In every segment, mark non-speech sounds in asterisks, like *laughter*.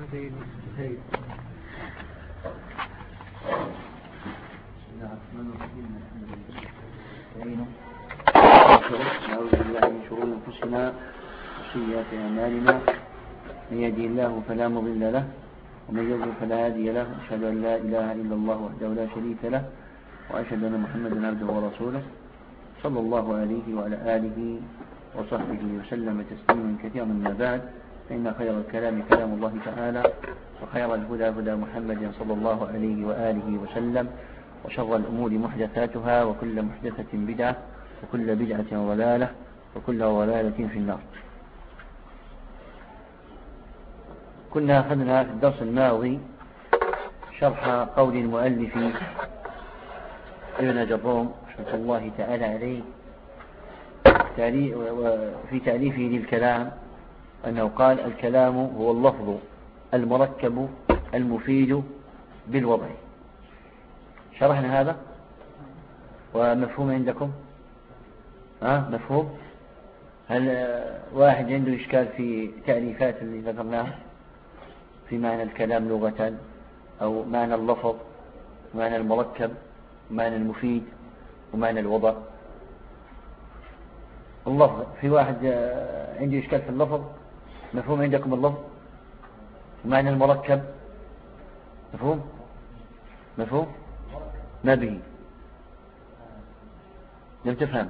هذين هذين نعوذ بالله من شرور انفسنا وسيئات اعمالنا من يهدي الله فلا مضل له ومن يضلل فلا هادي له أشهد أن لا إله إلا الله وحده لا شريك له وأشهد أن محمدا عبده ورسوله صلى الله عليه وعلى آله وصحبه وسلم تسليما كثيرا ما بعد فإن خير الكلام كلام الله تعالى وخير الهدى هدى محمد صلى الله عليه وآله وسلم وشر الأمور محدثاتها وكل محدثة بدعة وكل بدعة ضلالة وكل ضلالة في النار. كنا أخذنا في الدرس الماضي شرح قول المؤلف ابن جروم رحمة الله تعالى عليه في تعريفه للكلام أنه قال الكلام هو اللفظ المركب المفيد بالوضع. شرحنا هذا؟ ومفهوم عندكم؟ ها؟ مفهوم؟ هل واحد عنده إشكال في تعريفات اللي ذكرناها؟ في معنى الكلام لغة أو معنى اللفظ معنى المركب معنى المفيد ومعنى الوضع. اللفظ في واحد عنده إشكال في اللفظ؟ مفهوم عندكم اللفظ؟ ومعنى المركب؟ مفهوم؟ مفهوم؟ ما به لم تفهم؟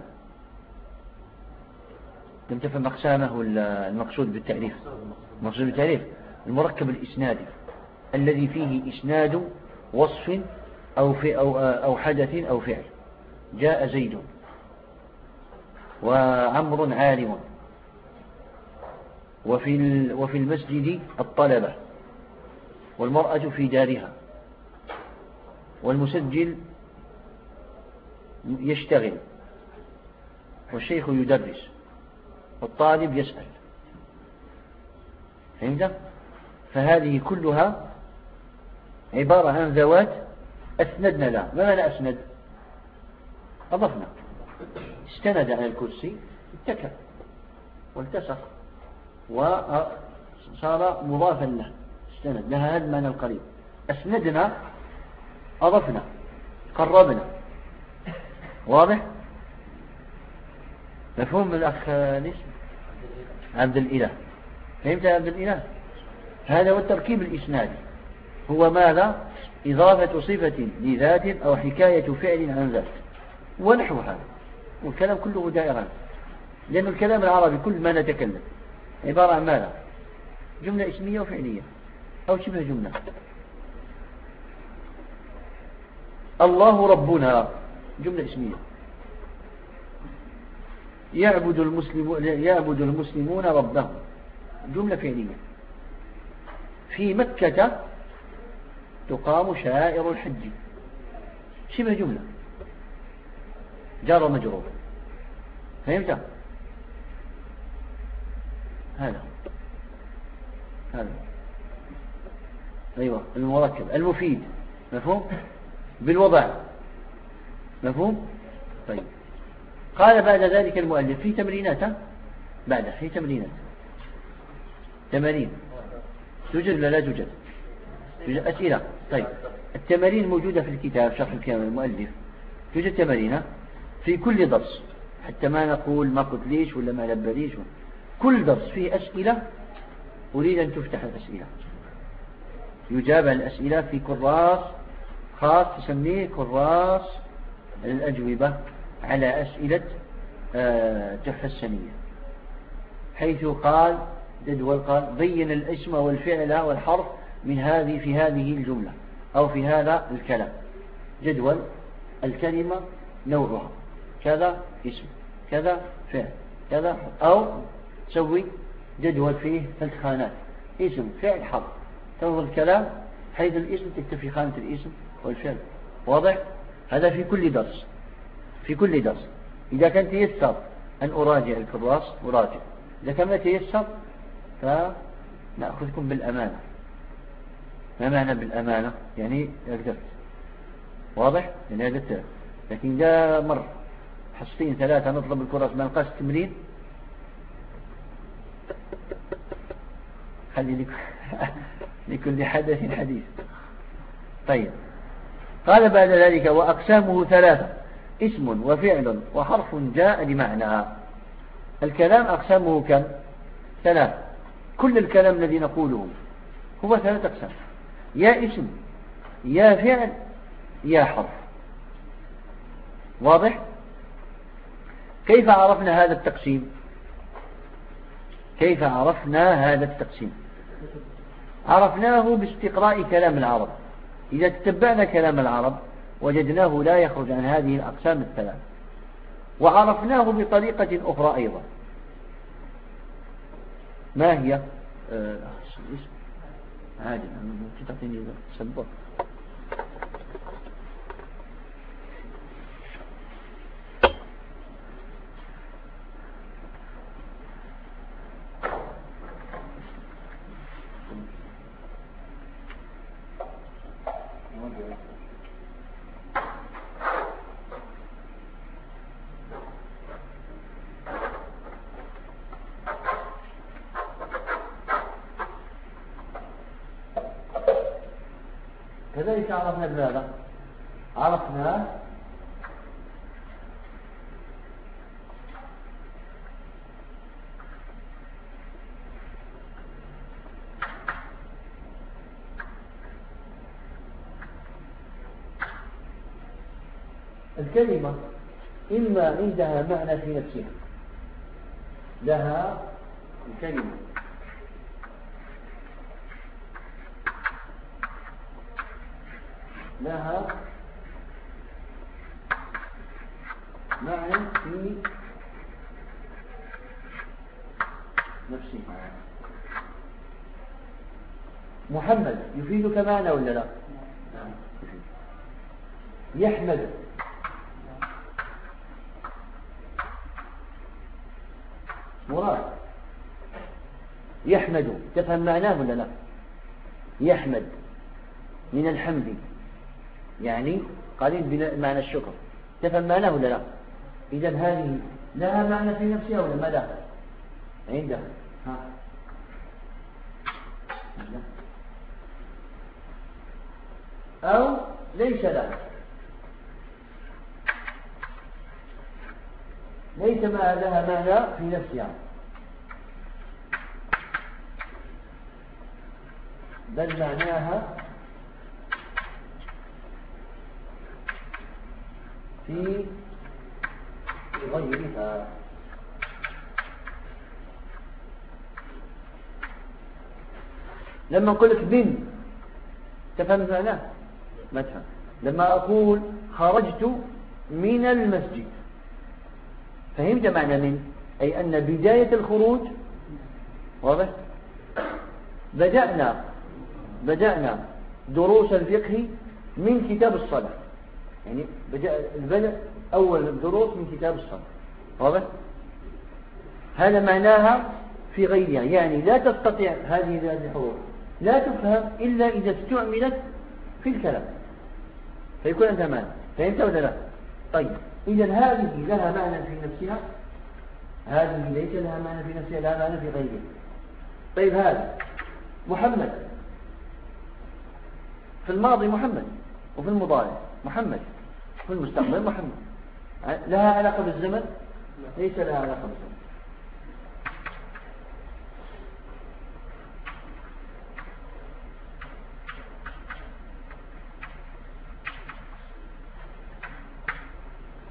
لم تفهم أقسامه المقصود بالتعريف المقصود بالتعريف المركب الإسنادي الذي فيه إسناد وصف أو, في أو, أو حدث أو فعل. جاء زيد. وعمر عالم. وفي, وفي المسجد الطلبة والمرأة في دارها والمسجل يشتغل والشيخ يدرس والطالب يسأل. فهمت؟ فهذه كلها عبارة عن ذوات أسندنا لها ما معنى أسند؟ أضفنا. استند على الكرسي اتكى والتصق وصار مضافا له. استند. لها هذا المعنى القريب. أسندنا أضفنا قربنا. واضح؟ مفهوم الأخ نسم عبد الإله. فهمت عبد الإله؟ هذا هو التركيب الإسنادي. هو ماذا؟ إضافة صفة لذات أو حكاية فعل عن ذات. ونحو هذا. والكلام كله دائرا لأن الكلام العربي كل ما نتكلم. عبارة عن ماذا؟ جملة اسمية وفعلية. أو شبه جملة. الله ربنا. جملة اسمية. يعبد المسلمون يعبد المسلمون ربهم. جملة فعلية. في مكة تقام شائر الحج. شبه جملة. جار مجرور. فهمت؟ هذا. هذا. أيوة المركب المفيد. مفهوم؟ بالوضع. مفهوم؟ طيب. قال بعد ذلك المؤلف في تمرينات بعد في تمرينات. تمارين. توجد ولا لا توجد؟ توجد. أسئلة. طيب. التمارين موجودة في الكتاب شرح الكلام المؤلف. توجد تمارين في كل درس. حتى ما نقول ما قلت ليش ولا ما لبليش كل درس فيه أسئلة أريد أن تفتح الأسئلة. يجاب عن الأسئلة في كراس خاص تسميه كراس الأجوبة على أسئلة آه، تحفة السنية. حيث قال جدول قال بين الاسم والفعل والحرف من هذه في هذه الجملة أو في هذا الكلام. جدول الكلمة نوعها. كذا اسم كذا فعل كذا أو تسوي جدول فيه ثلاث خانات اسم فعل حرف. تنظر الكلام حيث الاسم تكتب في خانة الاسم والفعل. واضح؟ هذا في كل درس. في كل درس. إذا كان تيسر أن أراجع الكراس أراجع. إذا كان ما تيسر فنأخذكم بالأمانة. ما معنى بالأمانة؟ يعني أقدرت واضح؟ يعني هذا لكن جاء مر. حصتين ثلاثة نطلب الكرة ما نلقاش التمرين. خلي لكل حدث حديث. طيب. قال بعد ذلك وأقسامه ثلاثة. اسم وفعل وحرف جاء لمعنى الكلام أقسامه كم؟ ثلاثة. كل الكلام الذي نقوله هو ثلاثة أقسام. يا اسم يا فعل يا حرف. واضح؟ كيف عرفنا هذا التقسيم؟ كيف عرفنا هذا التقسيم؟ عرفناه باستقراء كلام العرب. إذا تتبعنا كلام العرب وجدناه لا يخرج عن هذه الأقسام الثلاث. وعرفناه بطريقة أخرى أيضا. ما هي؟ آه تعطيني كذلك عرفنا بماذا عرفنا. الكلمة إما عندها معنى في نفسها. لها الكلمة. لها معنى في نفسها محمد يفيدك معنى ولا لا؟ يحمد. مراد. يحمد. تفهم معناه ولا لا؟ يحمد. من الحمد. يعني قليل بمعنى الشكر. تفهم معناه ولا لا؟ إذا هذه لها معنى في نفسها ولا ما لها؟ عندها. ها. أو ليس لها. ليس ما لها معنى في نفسها. بل معناها في غيرها. لما أقول لك من تفهم معناه ما تفهم. لما أقول خرجت من المسجد. فهمت معنى من؟ أي أن بداية الخروج واضح؟ بدأنا بدأنا دروس الفقه من كتاب الصلاة. يعني البدء أول الدروس من كتاب الصلاة واضح؟ هذا معناها في غيرها. يعني لا تستطيع هذه الحروف. لا تفهم إلا إذا استعملت في الكلام. فيكون أنت معنى. فهمت ولا لا؟ طيب. إذا هذه لها معنى في نفسها. هذه ليس لها معنى في نفسها لها معنى في غيرها. طيب هذا. محمد. في الماضي محمد. وفي المضارع محمد. في المستقبل محمد. لها علاقة بالزمن؟ ليس لها علاقة بالزمن.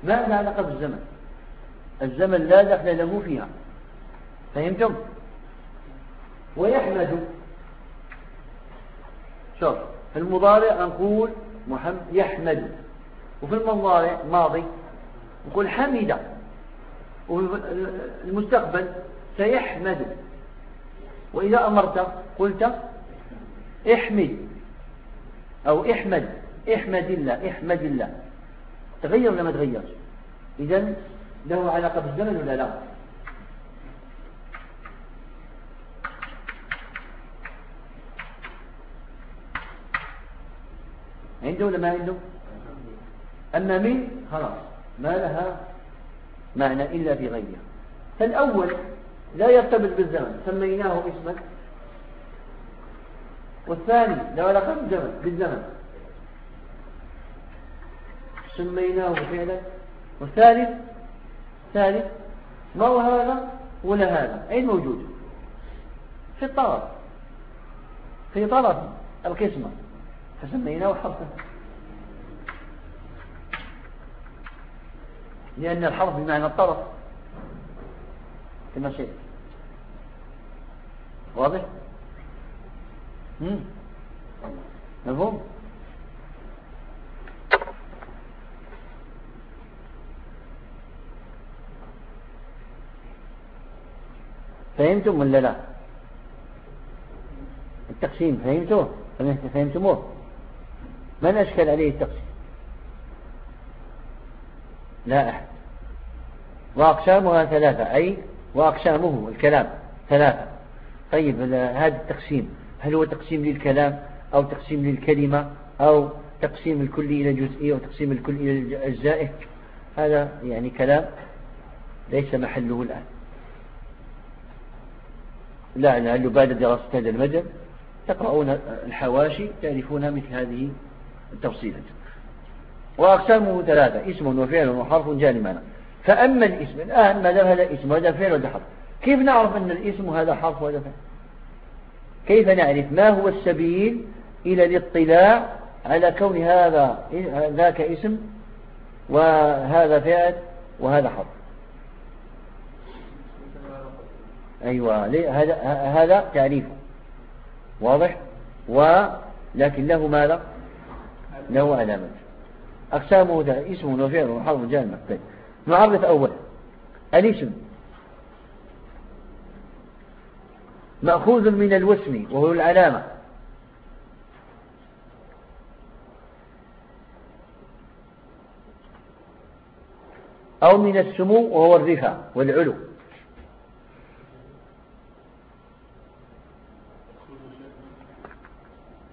ما لها علاقة بالزمن؟ الزمن لا دخل له فيها. فهمتم؟ ويحمد. شوف في المضارع نقول محمد يحمد. وفي المضارع ماضي نقول حمد وفي المستقبل سيحمد. وإذا أمرت قلت احمد. أو احمد. احمد الله احمد الله. تغير ولا ما تغير إذا له علاقة بالزمن ولا لا؟ عنده ولا ما عنده؟ أما من خلاص ما لها معنى إلا في غيرها. فالأول لا يرتبط بالزمن سميناه اسما والثاني له علاقة بالزمن بالزمن. سميناه فعلا. والثالث ثالث ما هو هذا ولا هذا؟ أين موجود؟ في الطرف. في طرف القسمة. فسميناه حرفا. لأن الحرف بمعنى الطرف. كما شيء واضح؟ مفهوم؟ فهمتم ولا لا؟ التقسيم فهمتوه؟ فهمتموه. من أشكل عليه التقسيم؟ لا أحد. وأقسامها ثلاثة أي وأقسامه الكلام ثلاثة. طيب هذا التقسيم هل هو تقسيم للكلام أو تقسيم للكلمة أو تقسيم الكل إلى جزئي أو تقسيم الكل إلى أجزائه هذا يعني كلام ليس محله الآن. لا لعل بعد دراسة هذا المجال تقرؤون الحواشي تعرفون مثل هذه التفصيلة وأقسامه ثلاثة اسم وفعل وحرف معنى. فأما الاسم الآن ما دام هذا اسم وهذا فعل وهذا حرف. كيف نعرف أن الاسم هذا حرف وهذا فعل؟ كيف نعرف؟ ما هو السبيل إلى الاطلاع على كون هذا ذاك اسم وهذا فعل وهذا حرف؟ أيوة هذا هذا تعريفه. واضح؟ ولكن له ماذا؟ له علامة. أقسامه اسم وفعل وحرف جامع طيب نعرف أولا الاسم مأخوذ من الوسم وهو العلامة أو من السمو وهو الرفع والعلو.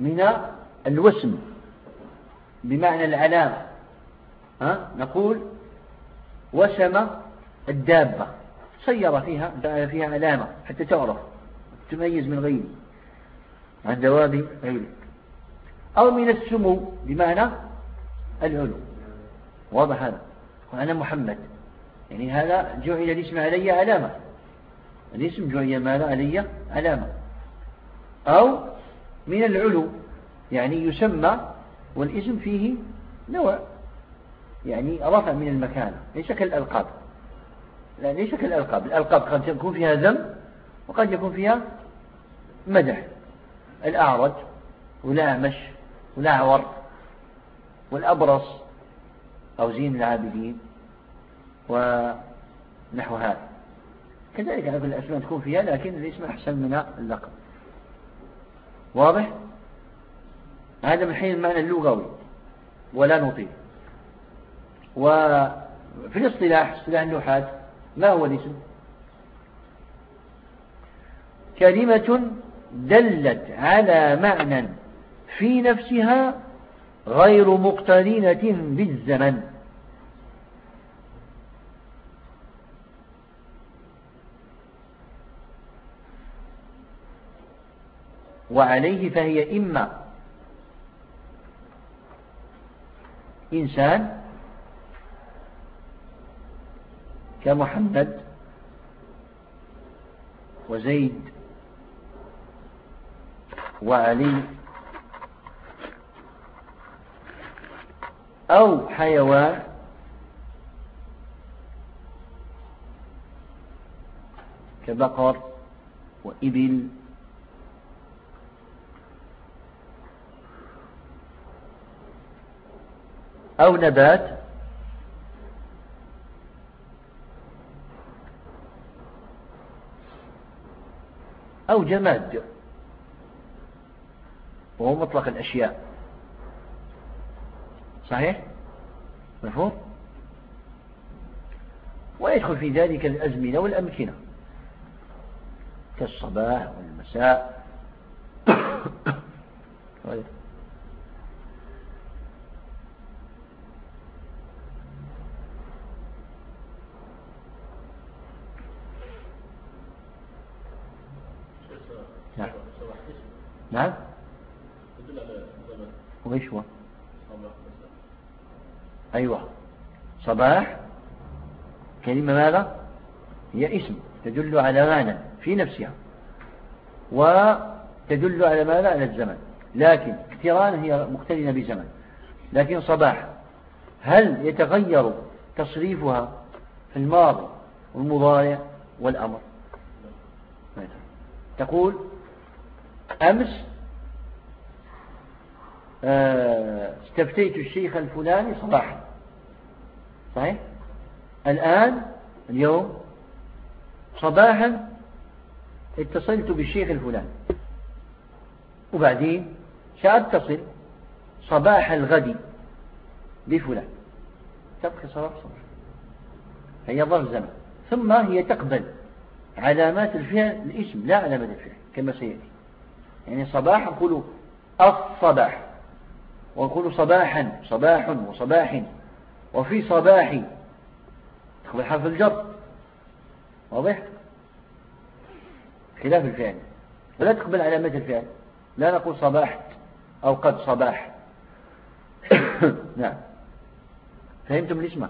من الوسم بمعنى العلامة ها؟ نقول وسم الدابة. سير فيها فيها علامة حتى تعرف تميز من غيره عن دواب غيره أو من السمو بمعنى العلو. واضح هذا؟ وأنا محمد. يعني هذا جعل الاسم علي علامة. الاسم جعل ماذا علي علامة. أو من العلو يعني يسمى والاسم فيه نوع. يعني رفع من المكانة ليس كالألقاب. لا ليس كالألقاب. الألقاب قد يكون فيها ذم وقد يكون فيها مدح. الأعرج والأعمش والأعور والأبرص أو زين العابدين ونحو هذا. كذلك هذه الأسماء تكون فيها لكن الاسم أحسن من اللقب. واضح؟ هذا من حيث المعنى اللغوي ولا نطيل. وفي الاصطلاح اصطلاح النحاة ما هو الاسم؟ كلمة دلت على معنى في نفسها غير مقترنة بالزمن. وعليه فهي إما إنسان كمحمد وزيد وعلي أو حيوان كبقر وإبل أو نبات أو جماد. وهو مطلق الأشياء. صحيح؟ مفهوم؟ ويدخل في ذلك الأزمنة والأمكنة. كالصباح والمساء *coughs* نعم نعم وإيش هو أيوة صباح. كلمة ماذا؟ هي اسم تدل على معنى في نفسها. وتدل على ماذا؟ على الزمن. لكن اقتران هي مقترنة بزمن لكن صباح هل يتغير تصريفها في الماضي والمضارع والأمر؟ تقول أمس آه، استفتيت الشيخ الفلاني صباحا. صحيح؟ الآن اليوم صباحا اتصلت بالشيخ الفلاني. وبعدين سأتصل صباح الغد بفلان. تبقى صلاة صبر هي ظرف زمن. ثم هي تقبل علامات الفعل الاسم لا علامات الفعل كما سيأتي. يعني صباح نقول الصباح ونقول صباحا صباح وصباح. وفي صباح. تقبل حرف الجر. واضح؟ خلاف الفعل. ولا تقبل علامات الفعل. لا نقول صباحت أو قد صباح. *coughs* نعم. فهمتم الاسم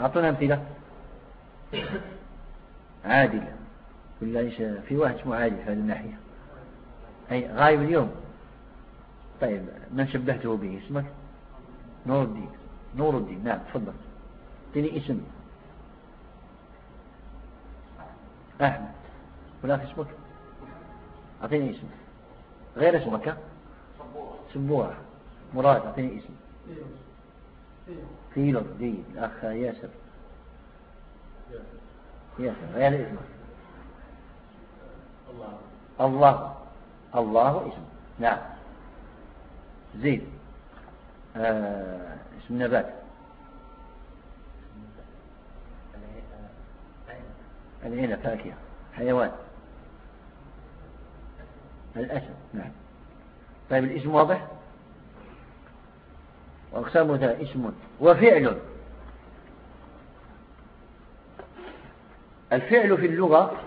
أعطونا أمثلة. *coughs* عادل ولا في واحد اسمه عادل في هذه الناحية. أي غايب اليوم. طيب من شبهته به اسمك نور الدين نور الدين نعم تفضل. اعطيني اسم. أحمد. ولا اسمك؟ أعطيني اسم. غير اسمك؟ سبوع مراد أعطيني اسم. فيلو. جيد الأخ ياسر. ياسر. غير اسمك. الله. الله. الله اسم. نعم. زيد. آه اسم نبات. العنب فاكهة. حيوان. الأسد نعم. طيب الاسم واضح؟ وأقسامه اسم وفعل. الفعل في اللغة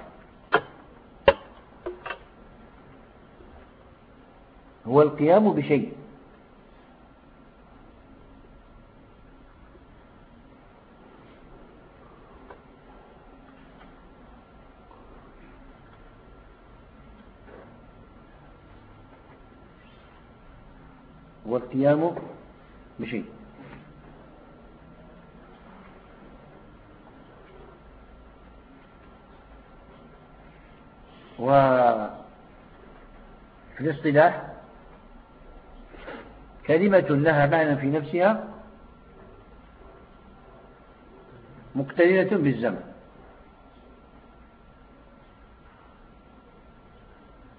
هو القيام بشيء. والقيام بشيء وفي الاصطلاح كلمة لها معنى في نفسها مقترنة بالزمن.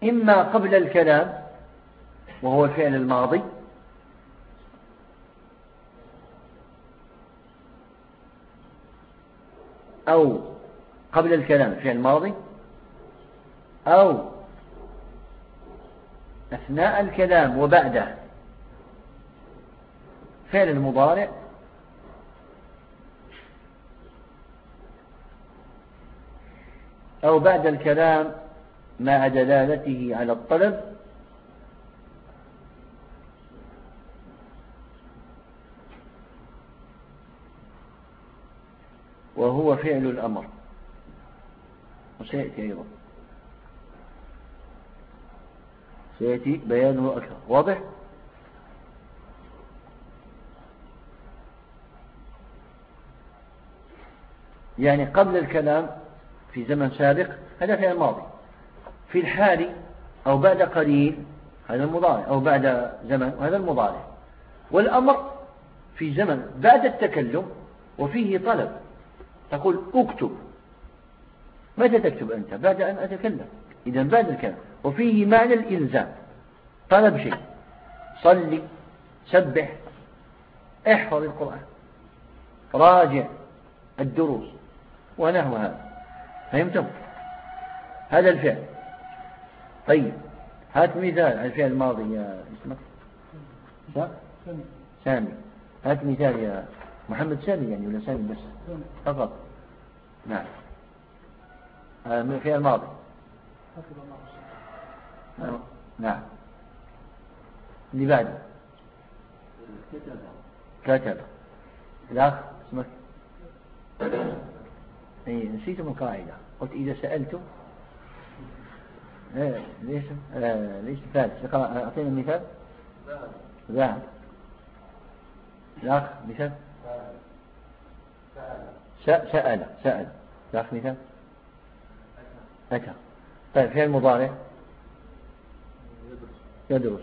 إما قبل الكلام وهو الفعل الماضي أو قبل الكلام فعل ماضي أو أثناء الكلام وبعده فعل المضارع أو بعد الكلام مع دلالته على الطلب وهو فعل الأمر. وسيأتي أيضا. سيأتي بيانه أكثر. واضح؟ يعني قبل الكلام في زمن سابق هذا فعل ماضي في الحال أو بعد قليل هذا المضارع. أو بعد زمن هذا المضارع. والأمر في زمن بعد التكلم وفيه طلب. تقول اكتب. متى تكتب أنت بعد أن أتكلم؟ إذا بعد الكلام. وفيه معنى الإلزام. طلب شيء. صلي سبح احفظ القرآن. راجع الدروس. ونحو هذا. فهمتم؟ هذا الفعل. طيب. هات مثال على الفعل الماضي يا اسمك سامي. هات مثال يا محمد سامي يعني ولا سامي بس. فقط نعم. هذا من الفعل الماضي. نعم. اللي بعده. كتب. الأخ اسمك؟ اي نسيتم القاعدة. قلت إذا سألتم. إيه ليش؟ آه ليش ثالث أعطينا مثال. ذهب. الأخ مثال. سأل. سأل. الأخ مثال أتى طيب فين المضارع يدرس.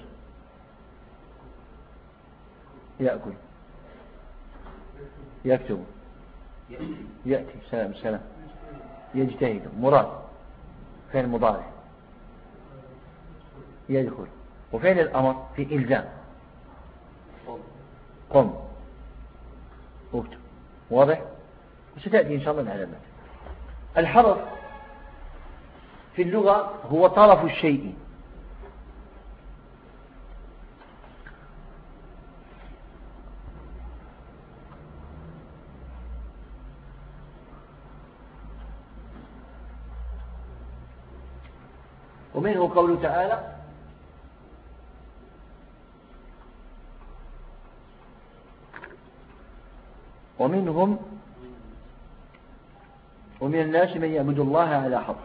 يأكل. يكتب. يأتي. سلام سلام. يجتهد. مراد. فين المضارع يدخل. وفين الأمر في إلزام. قم. أكتب. واضح؟ وستأتي إن شاء الله العلامات الحرف في اللغة هو طرف الشيء. ومنه قوله تعالى ومنهم ومن الناس من يعبد الله على حرف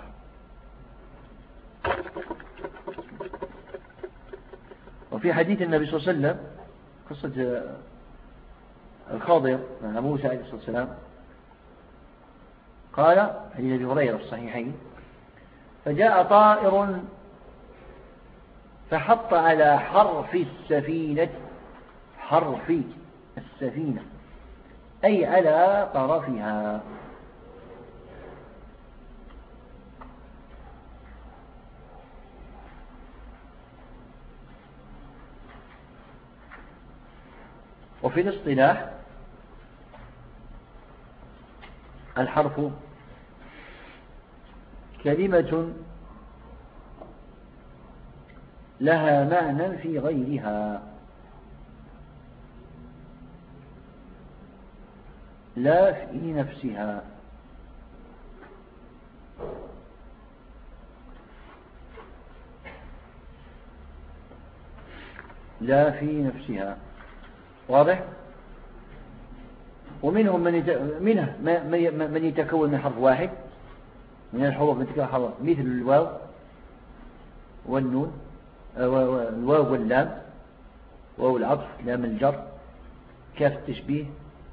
وفي حديث النبي صلى الله عليه وسلم قصة الخاضر مع موسى عليه الصلاة والسلام قال حديث أبي هريرة في الصحيحين فجاء طائر فحط على حرف السفينة حرف السفينة. أي على طرفها. وفي الاصطلاح الحرف كلمة لها معنى في غيرها. لا في نفسها. لا في نفسها. واضح؟ ومنهم من منه من يتكون من حرف واحد من الحروف من تكون حرف مثل الواو والنون آه، الواو واللام واو العطف لام الجر كاف التشبيه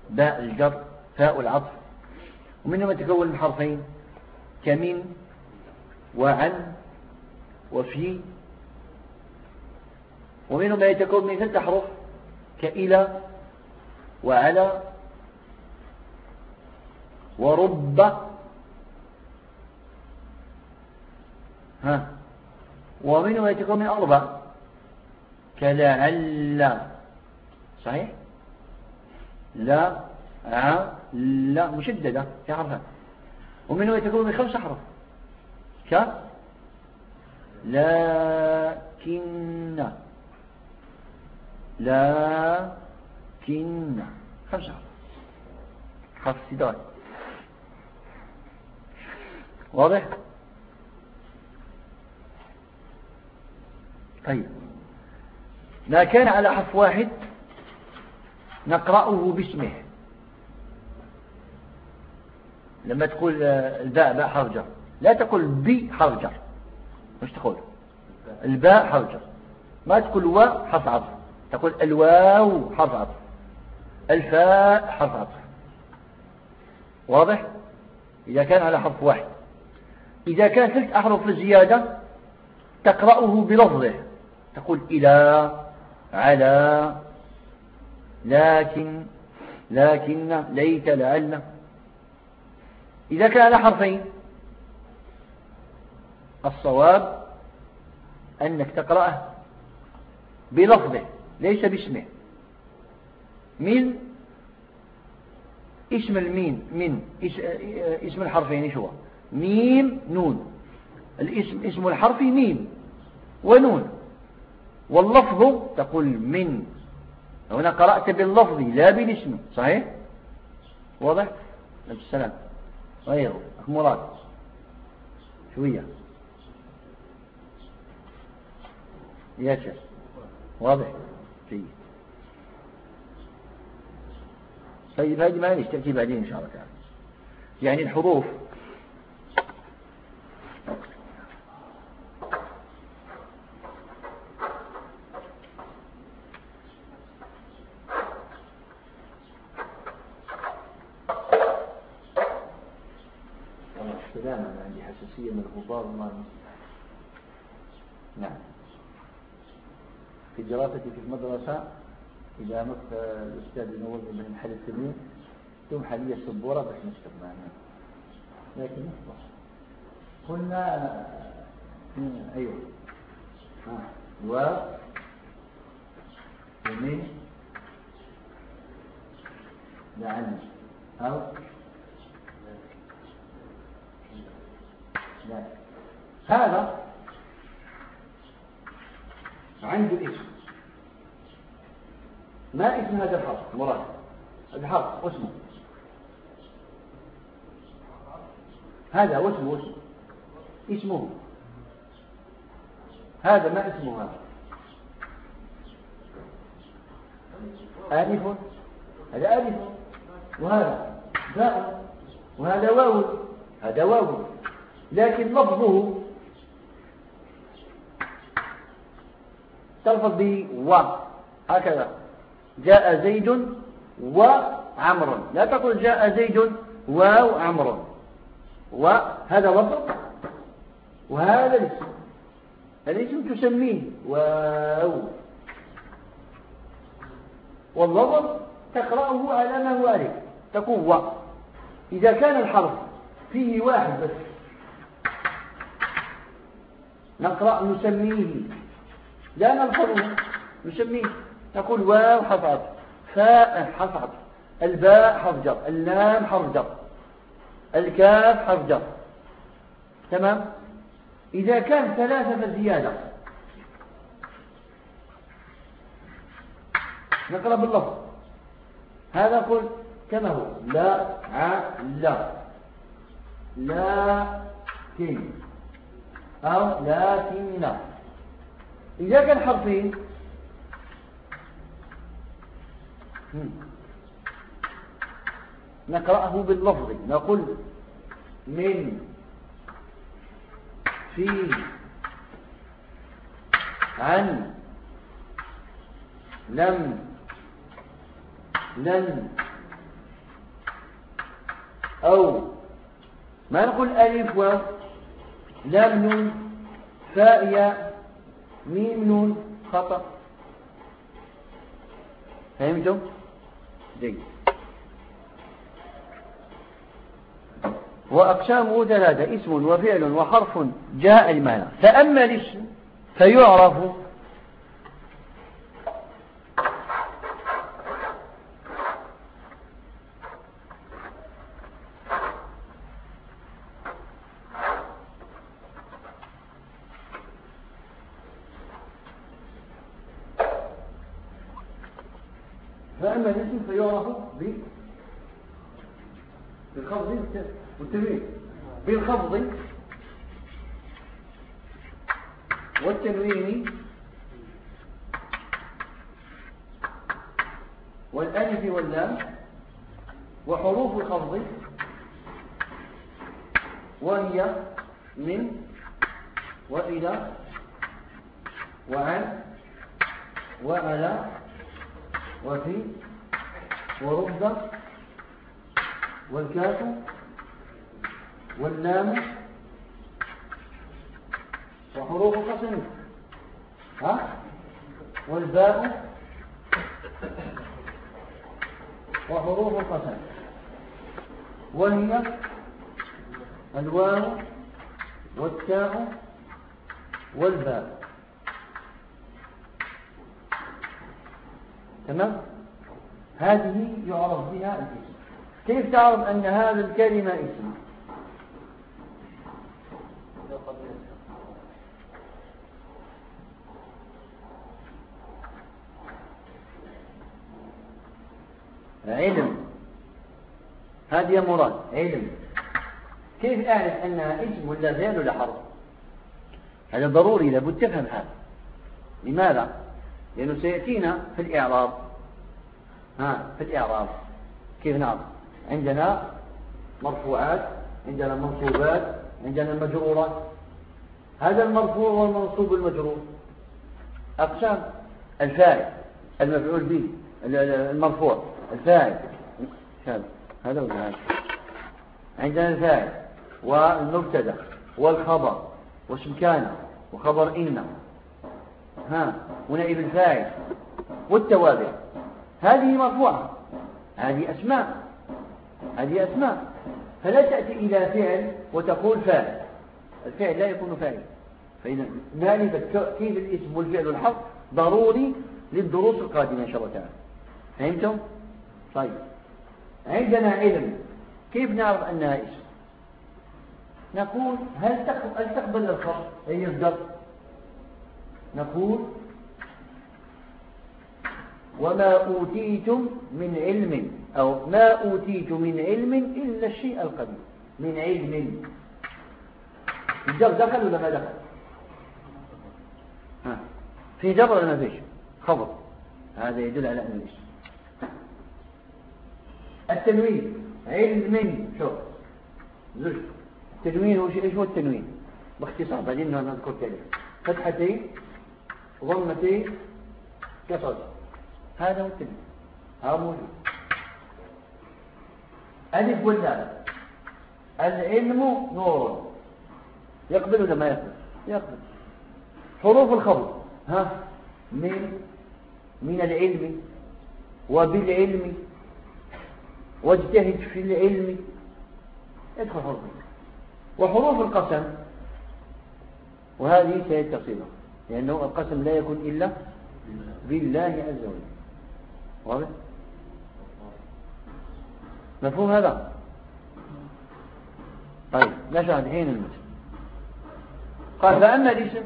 باء الجر فاء العطف. ومنهم يتكون من حرفين كمن وعن وفي. ومنهم ما يتكون من ثلاث أحرف كإلى وعلى ورب. ها. ومنهم يتكون من أربع كلعل. صحيح؟ لا ع لا مشددة في حرفها ومنه يتكون من خمس حرف ك؟ لكن. لكن. خمس حرف حرف استدراج واضح؟ طيب. ما كان على حرف واحد نقرأه باسمه. لما تقول الباء باء حرف جر. لا تقول بي حرف جر. مش تقول؟ الباء حرف جر. ما تقول و حرف عطف. تقول الواو حرف عطف. الفاء حرف عطف. واضح؟ إذا كان على حرف واحد. إذا كان ثلاث أحرف زيادة تقرأه بلفظه. تقول إلى على لكن لكن ليت لعل. إذا كان حرفين. الصواب أنك تقرأه بلفظه ليس باسمه. من؟ اسم المين من؟ اسم الحرفين إيش هو؟ ميم نون. الاسم اسم الحرف ميم ونون. واللفظ تقول من. هنا قرأت باللفظ لا بالاسم صحيح؟ واضح؟ السلام. غيره مراد. شوية. ياسر واضح؟ جيد. طيب هذه معلش تأتي بعدين إن شاء الله تعالى. يعني الحروف السلام أنا عندي حساسية من ما نعم. في دراستي في المدرسة إذا مت الأستاذ ينور بن محل التلميذ تمحى لي السبورة باش نكتب معنا لكن نصبح. قلنا أيوه. ها و ومن لعل أو لا. هذا عنده اسم. ما اسم هذا الحرف؟ مراد. الحرف اسمه. هذا واسمه اسمه اسمه. هذا ما اسمه هذا؟ آلف. هذا آلف. وهذا باء وهذا واو. هذا واو. لكن لفظه تلفظ به و. هكذا. جاء زيد وعمر لا تقول جاء زيد واو عمر وهذا لفظ وهذا الاسم. الاسم تسميه. واو. واللفظ تقرأه على ما هو تقول و. إذا كان الحرف فيه واحد بس. نقرأ نسميه. لا نلفظه نسميه نقول واو حرف عطف فاء حرف عطف الباء حرف جر اللام حرف جر الكاف حرف جر. تمام؟ إذا كان ثلاثة فزيادة نقرأ باللفظ. هذا قل كما هو. لا ع لا. لا كن أو لكن إذا كان حرفين نقرأه باللفظ. نقول من في عن لم لن أو. ما نقول ألف و فاء ياء ميم نون خطأ. فهمتم؟ جيد. وأقسامه ثلاثة اسم وفعل وحرف جاء المعنى. فأما الاسم فيعرف فأما الاسم فيعرف بالخفض والتنوين بالخفض والتنوين والألف واللام وحروف الخفض وهي وإلى وعن وعلى وفي ورد والكاف واللام وحروف القسم. ها؟ والباء وحروف القسم. وهي الواو والتاء والباء. تمام؟ هذه يعرف بها الاسم. كيف تعرف أن هذا الكلمة اسم؟ علم. هذه مراد علم. كيف أعرف أنها اسم ولا فعل ولا حرف؟ هذا ضروري لابد تفهم هذا. لماذا؟ لأنه سيأتينا في الإعراب. ها في الإعراب. كيف نعرف؟ عندنا مرفوعات عندنا منصوبات عندنا مجرورات. هذا المرفوع والمنصوب والمجرور أقسام. الفاعل المفعول به المرفوع. الفاعل. هذا هو هذا؟ عندنا الفاعل. والمبتدأ والخبر واسم كان وخبر إن ها ونائب الفاعل والتوابع. هذه مرفوعة. هذه أسماء. هذه أسماء. فلا تأتي إلى فعل وتقول فاعل. الفعل لا يكون فاعل. فإذا معرفة كيف الاسم والفعل والحرف ضروري للدروس القادمة إن شاء الله تعالى. فهمتم؟ طيب. عندنا علم. كيف نعرف أنها اسم؟ نقول هل تقبل الخط؟ أي الضرب؟ نقول وما أوتيتم من علم أو ما أوتيت من علم إلا الشيء القديم من علم. الجر دخل ولا ما دخل؟ ها. في جر ولا ما فيش؟ خبر. هذا يدل على أن الاسم التنوين. علم. شوف. زوج التنوين هو إيش هو التنوين؟ باختصار بعدين نذكر كلمة. فتحتين ضمتين كسر هذا هو التنوين. هذا موجود. ألف ولا العلم نور. يقبل ولا ما يقبل؟ يقبل. حروف الخبر. ها؟ من من العلم وبالعلم. واجتهد في العلم. ادخل حروف. وحروف القسم. وهذه سيتصلها لأنه القسم لا يكون إلا بالله عز وجل. واضح؟ مفهوم هذا؟ طيب نشاهد حين المثل قال فأما الاسم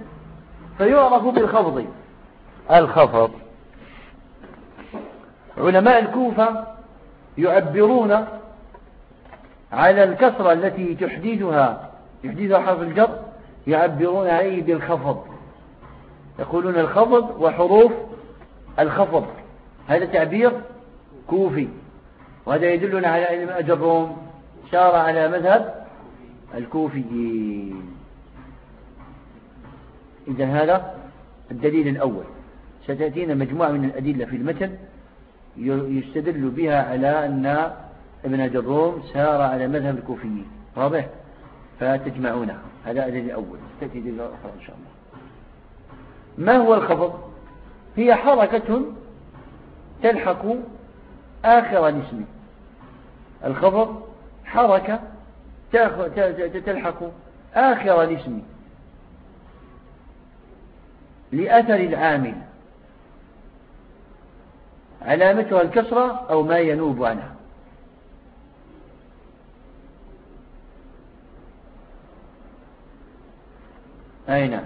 فيعرف بالخفض. الخفض. علماء الكوفة يعبرون على الكسرة التي تحديثها يحدثها حرف الجر يعبرون عليه بالخفض. يقولون الخفض وحروف الخفض. هذا تعبير كوفي. وهذا يدلنا على أن أجرهم سار على مذهب الكوفيين. إذا هذا الدليل الأول. ستأتينا مجموعة من الأدلة في المتن يستدل بها على أن ابن جروم سار على مذهب الكوفيين. واضح؟ فتجمعونها هذا الدليل الأول تأتي دليل أخرى إن شاء الله. ما هو الخفض؟ هي حركة تلحق آخر الاسم الخفض حركة تلحق آخر الاسم لأثر العامل. علامتها الكسرة أو ما ينوب عنها. أي نعم.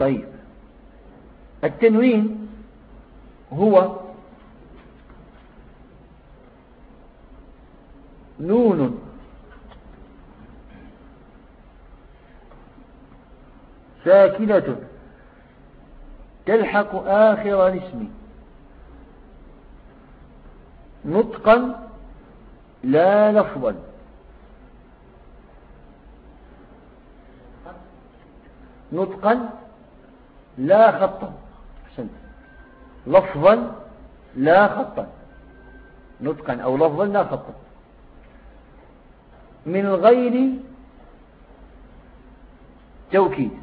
طيب. التنوين هو نون. ساكنة تلحق آخر الاسم. نطقا لا لفظا. نطقا لا خطا. حسنت لفظا لا خطا. نطقا أو لفظا لا خطا. من غير توكيد.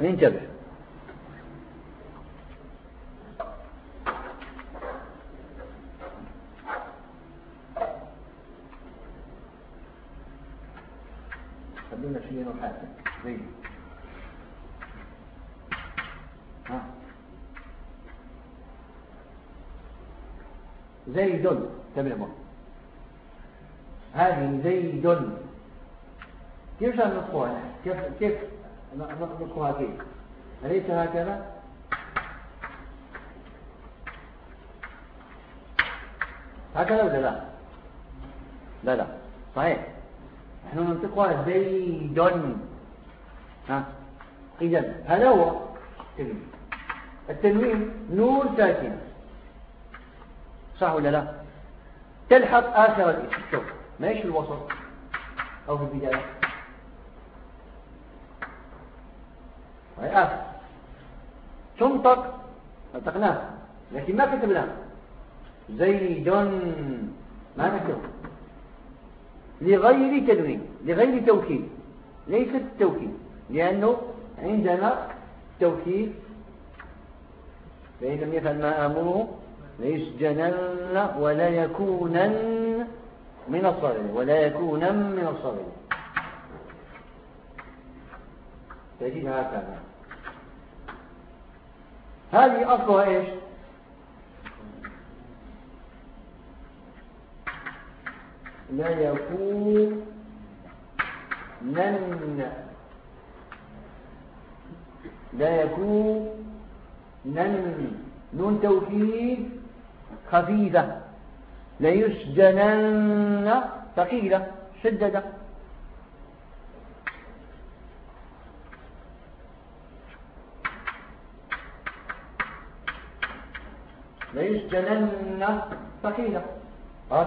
انتبه خلينا شيء نحاسب زي ها زيد. تمام. هذه زيد. كيف نطقها كيف كيف نطقها كيف أليس هكذا؟ هكذا ولا لا؟ لا لا. صحيح. نحن ننطقها زيد. ها؟ إذا هذا هو التنوين. التنوين نون ساكنة صح ولا لا؟ تلحق آخر الاسم شوف ما في الوسط؟ أو في البداية. هاي آخر. تنطق نطقناه. لكن ما كتبناه. زيد ما نكتب لغير تنوين لغير توكيد. ليست التوكيد. لأنه عندنا توكيد. فإن لم يفعل ما آمره ليسجنن ولا يكونن من الصالحين ولا يكونن من الصالحين تجد هكذا. هذه أصلها إيش؟ لا يكون نن لا يكون نن نون توكيد خفيفة. ليسجنن. ثقيلة. شددة ليسجنن. ثقيلة. هذا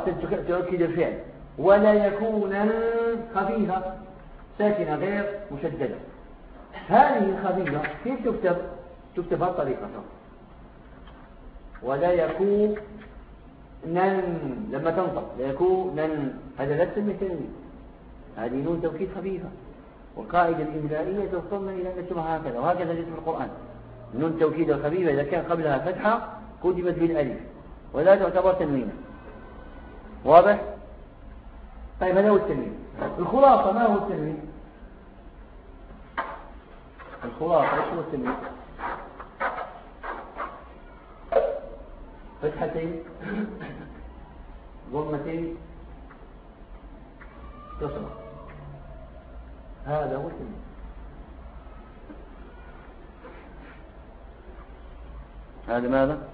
تؤكد الفعل ولا يكون خفيفة. ساكنة غير مشددة. هذه الخفيفة كيف تكتب؟ تكتب بهذه الطريقة. ولا يكون نن لما تنطق لا يكون نن. هذا لا تسمي تنوين. هذه نون توكيد خفيفة. والقاعدة الإملائية توصلنا إلى أن نكتبها هكذا وهكذا جزء القرآن. نون توكيد الخفيفة إذا كان قبلها فتحة كتبت بالألف ولا تعتبر تنوينا. واضح؟ طيب هذا هو التنوين. الخلاصة ما هو التنوين؟ الخلاصة إيش هو التنوين؟ فتحتين ضمتين كسرة هذا هو التنوين هذا ماذا؟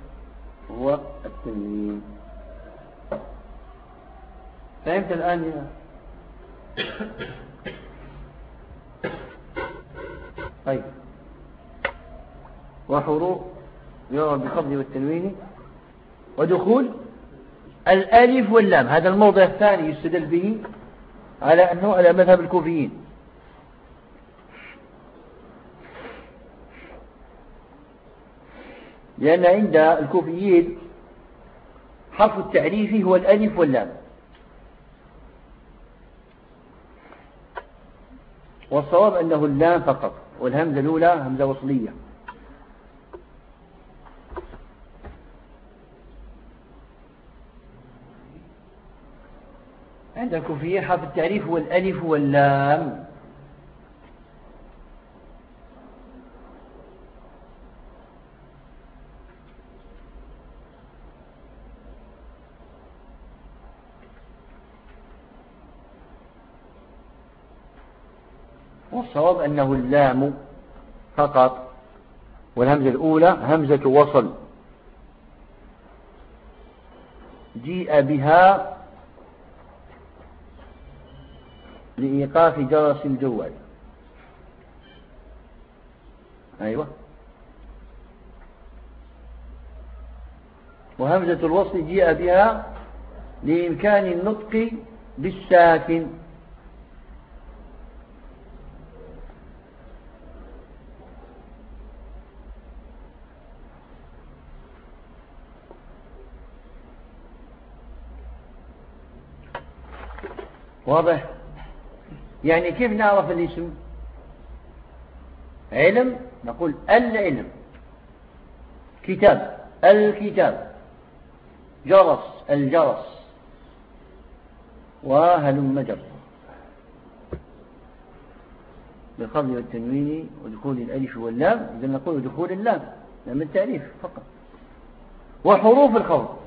هو التنوين. فهمت الآن يا طيب. وحروف يرى بقبض والتنوين. ودخول الألف واللام. هذا الموضع الثاني يستدل به على أنه على مذهب الكوفيين. لأن عند الكوفيين حرف التعريف هو الألف واللام. والصواب أنه اللام فقط والهمزة الأولى همزة وصلية. عند الكوفيين حرف التعريف هو الألف واللام. والصواب أنه اللام فقط والهمزة الأولى همزة وصل. جيء بها لإيقاف جرس الجوال. أيوة. وهمزة الوصل جيء بها لإمكان النطق بالساكن. واضح؟ يعني كيف نعرف الاسم؟ علم؟ نقول العلم. كتاب. الكتاب. جرس. الجرس. وهلم جر بالقبل والتنوين ودخول الألف واللام. إذا نقول دخول اللام. لام التعريف فقط. وحروف الخوض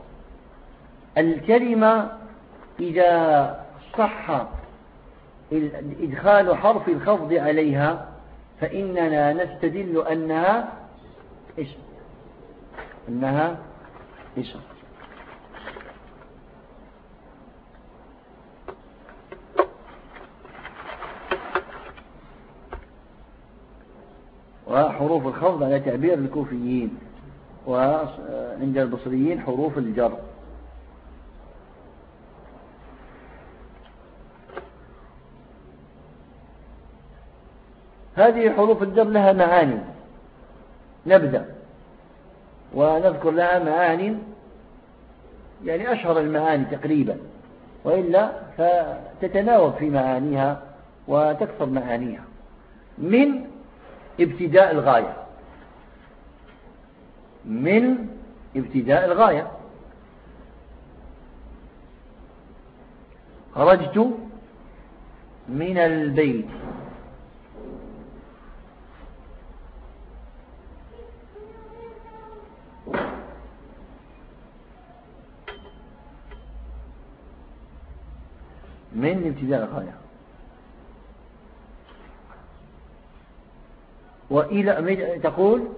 الكلمة إذا صح إدخال حرف الخفض عليها فإننا نستدل أنها اسم أنها اسم وحروف الخفض على تعبير الكوفيين وعند البصريين حروف الجر. هذه حروف الجر لها معاني نبدأ. ونذكر لها معاني يعني أشهر المعاني تقريبا. وإلا فتتناوب في معانيها وتكثر معانيها. من ابتداء الغاية. من ابتداء الغاية. خرجت من البيت. من ابتداء الغاية وإلى تقول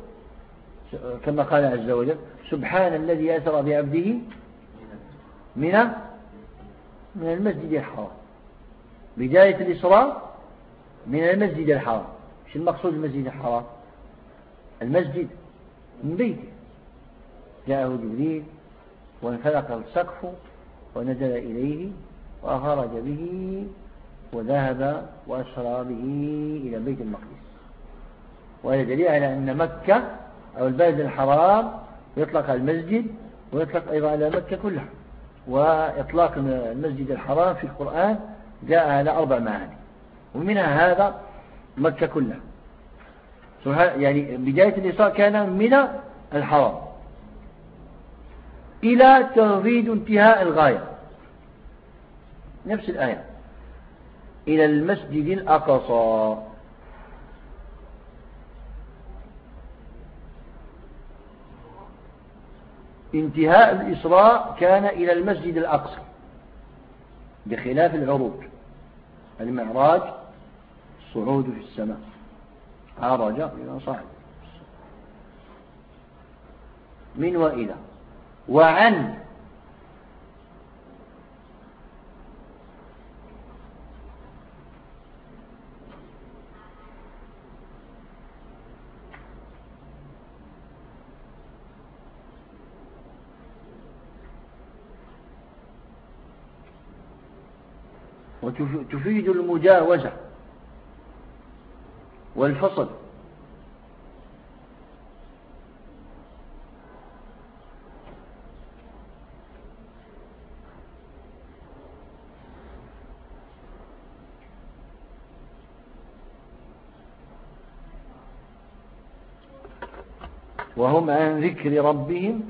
كما قال عز وجل سبحان الذي أسرى بعبده من من المسجد الحرام. بداية الإسراء من المسجد الحرام. شو المقصود المسجد الحرام؟ المسجد من بيته. جاءه جبريل وانفلق السقف ونزل إليه وخرج به وذهب وأسرى به إلى بيت المقدس. وهذا دليل على أن مكة أو البلد الحرام يطلق على المسجد ويطلق أيضا على مكة كلها. وإطلاق المسجد الحرام في القرآن جاء على أربع معاني. ومنها هذا مكة كلها. يعني بداية الإسراء كان من الحرام إلى تغريد انتهاء الغاية. نفس الآية. إلى المسجد الأقصى. انتهاء الإسراء كان إلى المسجد الأقصى. بخلاف العروج. المعراج الصعود في السماء. عرج إلى صعد من وإلى. وعن وتفيد المجاوزة والفصل. وهم عن ذكر ربهم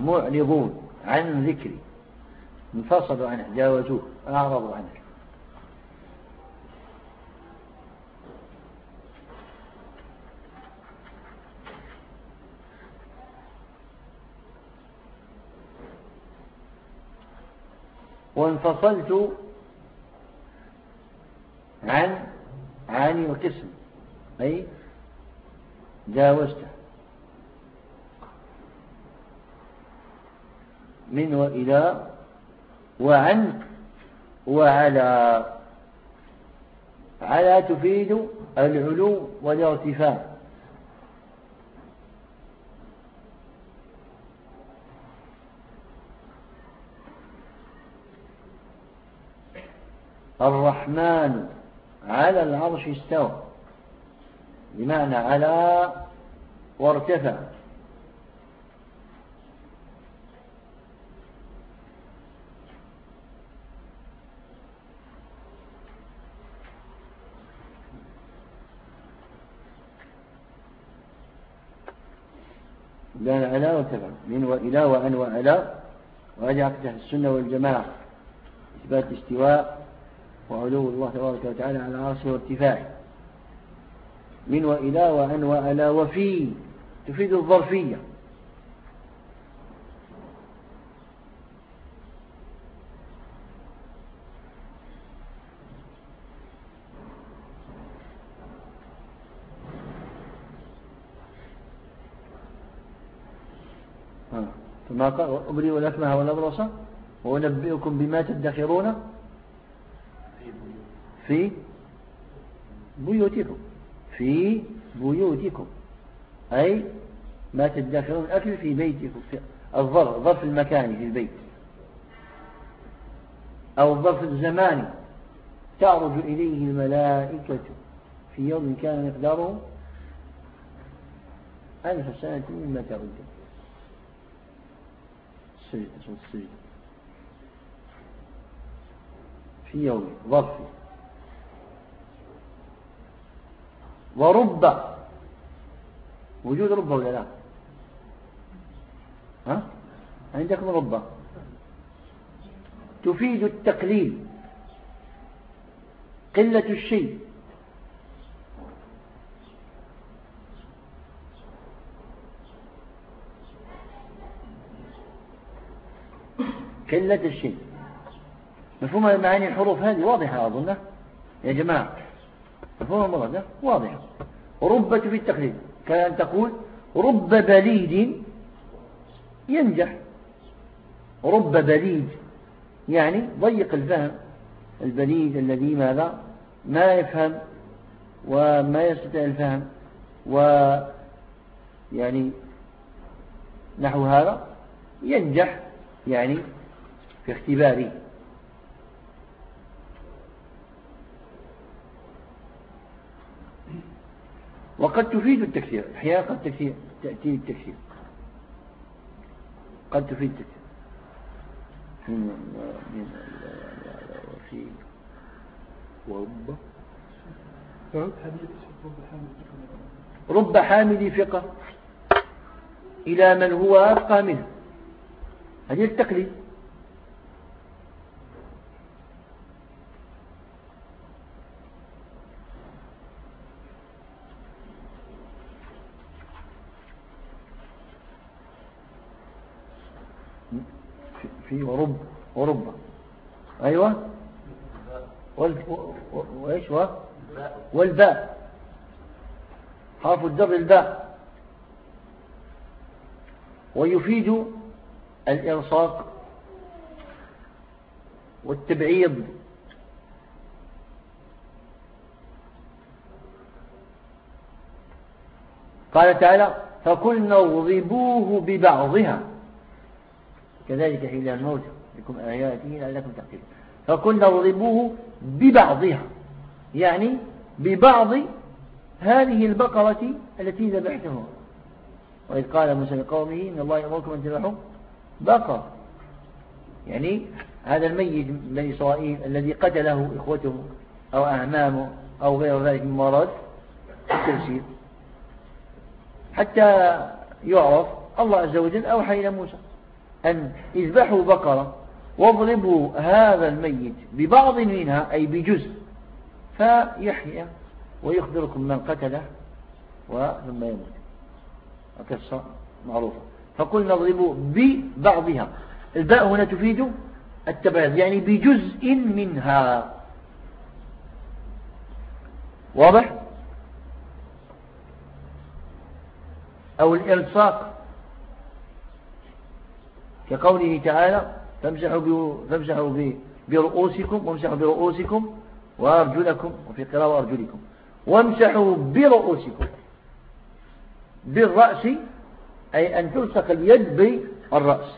معرضون عن ذكري انفصلوا عنه جاوزوه أعرضوا عنه. وانفصلت عن عاني وقسم أي جاوزته. من وإلى وعن وعلى على تفيد العلو والارتفاع؟ الرحمن على العرش استوى بمعنى على وارتفع. لا على وتبع من وإلى وأن وعلى وهذه عقيدة السنة والجماعة إثبات الاستواء وعلو الله تبارك وتعالى على عرشه وارتفاعه. من وإلى وأن وعلى وفي تفيد الظرفية. قال أبرئ الأكمه والأبرص وأنبئكم بما تدخرون في بيوتكم في بيوتكم أي ما تدخرون الأكل في بيتكم في الظرف ظرف المكان في البيت أو الظرف الزماني تعرج إليه الملائكة في يوم كان مقداره ألف سنة مما تعد السجد السجد في يوم ظرف. ورب. وجود رب ولا لا؟ ها؟ عندكم رب. تفيد التقليل. قلة الشيء. قلة الشيء. مفهوم معاني الحروف هذه واضحة أظن يا جماعة مفهوم المرض واضحة. رب في التقليل كأن تقول رب بليد ينجح. رب بليد يعني ضيق الفهم. البليد الذي ماذا؟ ما يفهم وما يستطيع الفهم و يعني نحو هذا ينجح يعني في اختباره وقد تفيد التكثير. أحيانا قد تأتي التكثير. قد تفيد التكثير. في ورب رب حامل فقه إلى من هو أفقى منه. هذه التقليد. في ورب ورب أيوة. وإيش و... والباء. حرف الجر الباء. ويفيد الإرصاق والتبعيض. قال تعالى فكلنا اضربوه ببعضها. كذلك حين الموت لكم آياته لعلكم تعقلون فكنا نضربوه ببعضها يعني ببعض هذه البقرة التي ذبحتها وإذ قال موسى لقومه إن الله يأمركم أن تذبحوا بقرة. يعني هذا الميت من إسرائيل الذي قتله إخوته أو أعمامه أو غير ذلك من مرض التفسير حتى يعرف الله عز وجل أوحى إلى موسى. أن اذبحوا بقرة واضربوا هذا الميت ببعض منها أي بجزء فيحيى ويخبركم من قتله ثم يموت. قصة معروفة. فقلنا اضربوا ببعضها. الباء هنا تفيد التبعيض يعني بجزء منها. واضح؟ أو الإلصاق. كقوله تعالى فامسحوا فامسحوا برؤوسكم وامسحوا برؤوسكم وأرجلكم وفي قراءة وأرجلكم. وامسحوا برؤوسكم. بالرأس أي أن تلصق اليد بالرأس.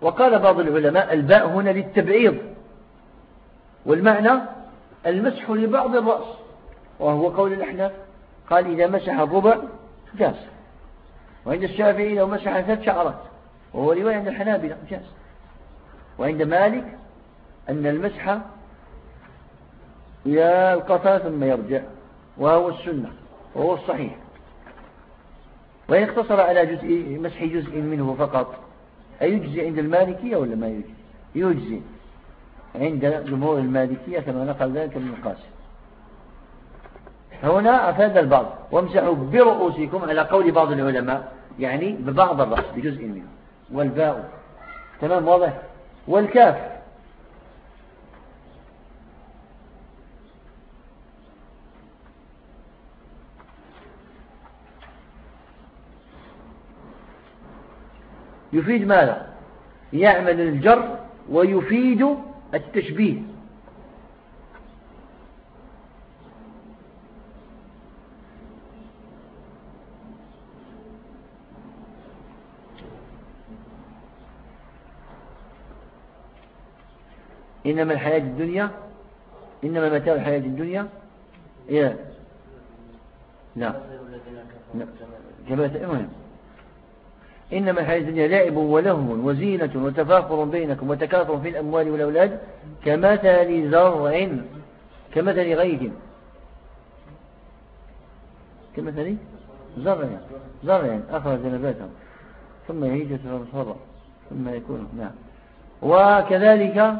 وقال بعض العلماء الباء هنا للتبعيض. والمعنى المسح لبعض الرأس. وهو قول الأحناف قال إذا مسح الربع جاز. وعند الشافعي لو مسح ثلاث شعرات وهو رواية عند الحنابلة جاز وعند مالك أن المسح إلى القفا ثم يرجع وهو السنة وهو الصحيح. وإن اقتصر على جزء مسح جزء منه فقط أيجزي عند المالكية ولا ما يجزي؟ يجزي عند جمهور المالكية كما نقل ذلك ابن القاسم. هنا أفاد البعض. وامسحوا برؤوسكم على قول بعض العلماء يعني ببعض الرأس بجزء منه والباء. تمام واضح؟ والكاف. يفيد ماذا؟ يعمل الجر ويفيد التشبيه. إنما الحياة الدنيا إنما متاع الحياة الدنيا إيه نعم نعم إنما الحياة الدنيا لعب ولهو وزينة وتفاخر بينكم وتكاثر في الأموال والأولاد كمثل زرع كمثل غيث. كمثل زرع زرع أخرج نباته. ثم فيصفر ثم يكون نعم. وكذلك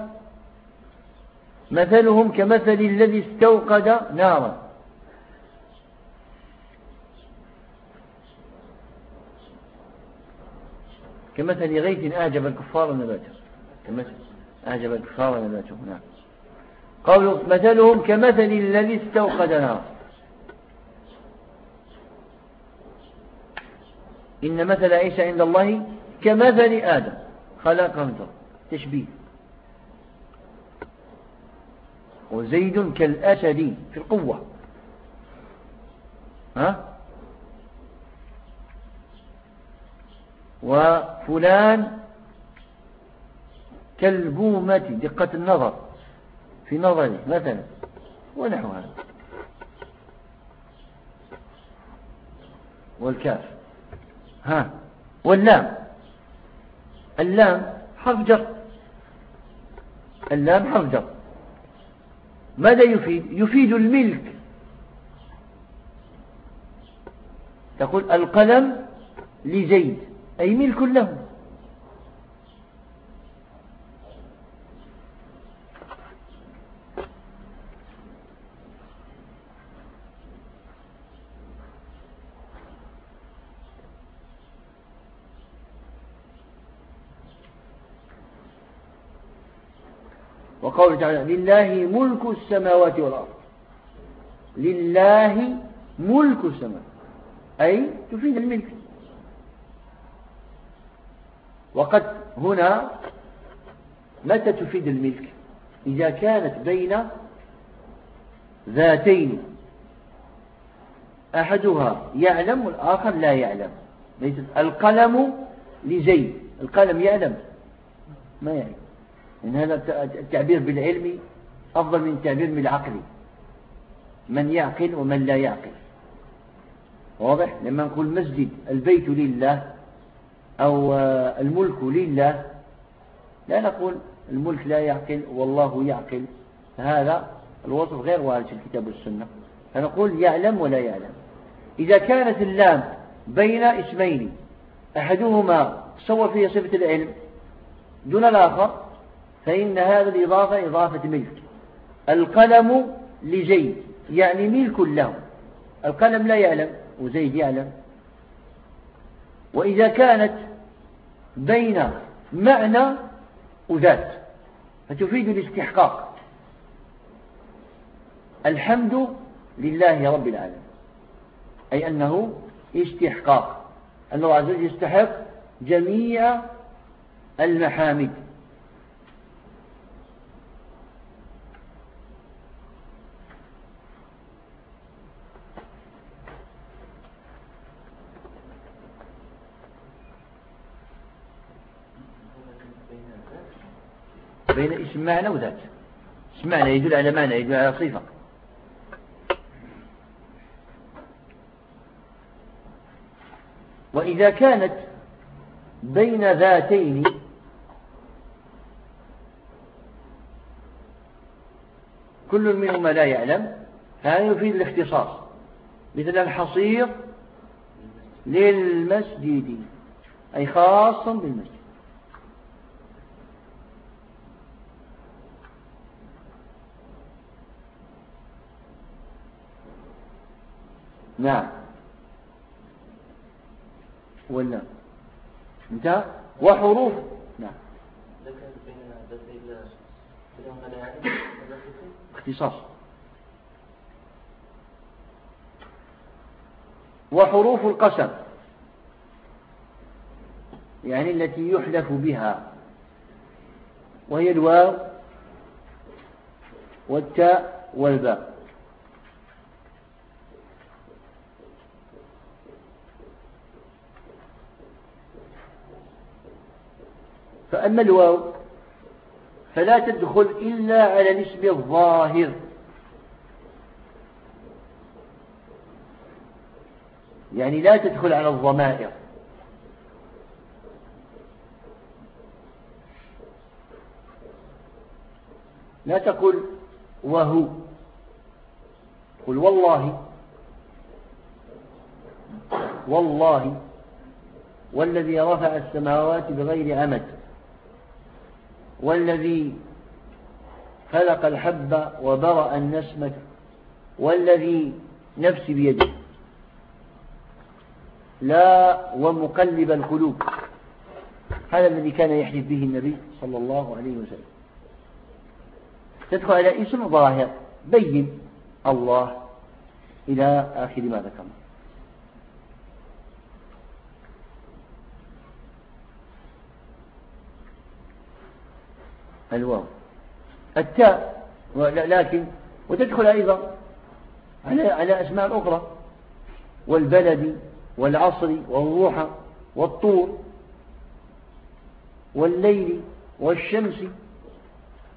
مثلهم كمثل الذي استوقد نارا. كمثل غيث أعجب الكفار نباته كمثل أعجب الكفار نباته نعم. قالوا مثلهم كمثل الذي استوقد نارا. إن مثل عيسى عند الله كمثل آدم. خلقه من تشبيه. وزيد كالأسد في القوة. ها؟ وفلان كالبومة دقة النظر في نظري مثلا ونحو هذا. والكاف. ها؟ واللام. اللام حرف جر. اللام حرف جر. ماذا يفيد؟ يفيد الملك. تقول القلم لزيد أي ملك له. وقوله تعالى لله ملك السماوات والأرض. لله ملك السماوات. أي تفيد الملك. وقد هنا متى تفيد الملك؟ إذا كانت بين ذاتين. أحدها يعلم والآخر لا يعلم. القلم لزيد. القلم يعلم. ما يعلم. إن هذا التعبير بالعلم أفضل من التعبير بالعقل. من يعقل ومن لا يعقل. واضح؟ لما نقول مسجد البيت لله أو الملك لله لا نقول الملك لا يعقل والله يعقل. هذا الوصف غير وارد في الكتاب والسنة. فنقول يعلم ولا يعلم. إذا كانت اللام بين اسمين أحدهما صور فيه صفة العلم دون الآخر فإن هذا الإضافة إضافة ملك. القلم لزيد يعني ملك له. القلم لا يعلم وزيد يعلم. وإذا كانت بين معنى وذات فتفيد الاستحقاق. الحمد لله رب العالمين. أي أنه استحقاق. أن الله عز وجل يستحق جميع المحامد بين اسم معنى وذات اسم معنى يدل على معنى؟ يدل على صفة. وإذا كانت بين ذاتين كل منهما لا يعلم هذا يفيد الاختصاص. مثل الحصير للمسجد أي خاصا بالمسجد. نعم. ولا انتهى وحروف. نعم. اختصاص. وحروف القسم. يعني التي يحلف بها. وهي الواو والتاء والباء. فأما الواو فلا تدخل إلا على الاسم الظاهر. يعني لا تدخل على الضمائر. لا تقل وهو. قل والله. والله. والذي رفع السماوات بغير عمد والذي خلق الحب وبرأ النسمة والذي نفسي بيده. لا ومقلب القلوب. هذا الذي كان يحلف به النبي صلى الله عليه وسلم. تدخل على اسم ظاهر بين الله إلى آخر ما ذكرنا. الواو. التاء لكن وتدخل أيضا على على أسماء أخرى. والبلد والعصر والروح والطور والليل والشمس.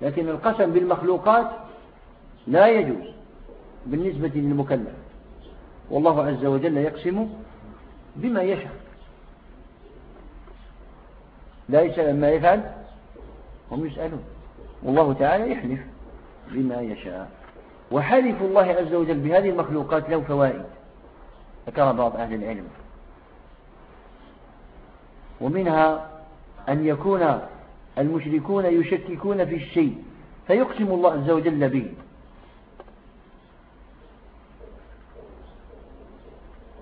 لكن القسم بالمخلوقات لا يجوز بالنسبة للمكلف. والله عز وجل يقسم بما يشاء. لا يسأل ما يفعل هم يسألون. والله تعالى يحلف بما يشاء. وحلف الله عز وجل بهذه المخلوقات له فوائد. ذكر بعض أهل العلم. ومنها أن يكون المشركون يشككون في الشيء فيقسم الله عز وجل به.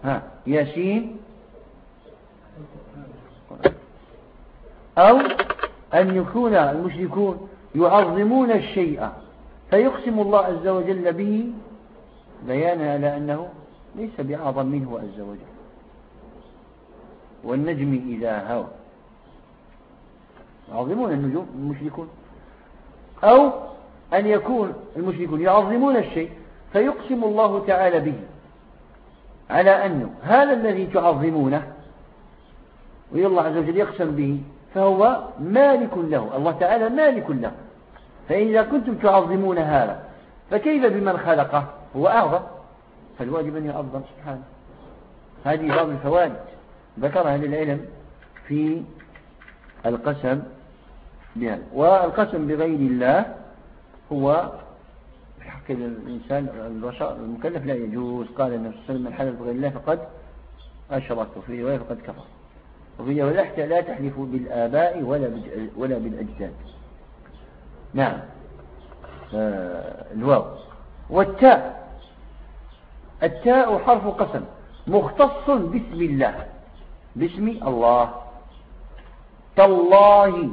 ها ياسين أو أن يكون المشركون يعظمون الشيء. فيقسم الله عز وجل به بيانا على أنه ليس بأعظم منه عز وجل. والنجم إذا هوى. يعظمون النجوم المشركون. أو أن يكون المشركون يعظمون الشيء. فيقسم الله تعالى به على أنه هذا الذي تعظمونه الله عز وجل يقسم به فهو مالك له. الله تعالى مالك له. فإذا كنتم تعظمون هذا فكيف بمن خلقه؟ هو أعظم. فالواجب أن يعظم سبحانه. هذه بعض الفوائد. ذكرها للعلم في القسم بهذا والقسم بغير الله هو حق الإنسان البشر المكلف لا يجوز. قال النبي صلى الله عليه وسلم من حلف بغير الله فقد أشرك وفي رواية فقد كفر. وفي لا تحلفوا بالآباء ولا ولا بالأجداد نعم. آه الواو. والتاء. التاء حرف قسم مختص باسم الله. باسم الله. تالله.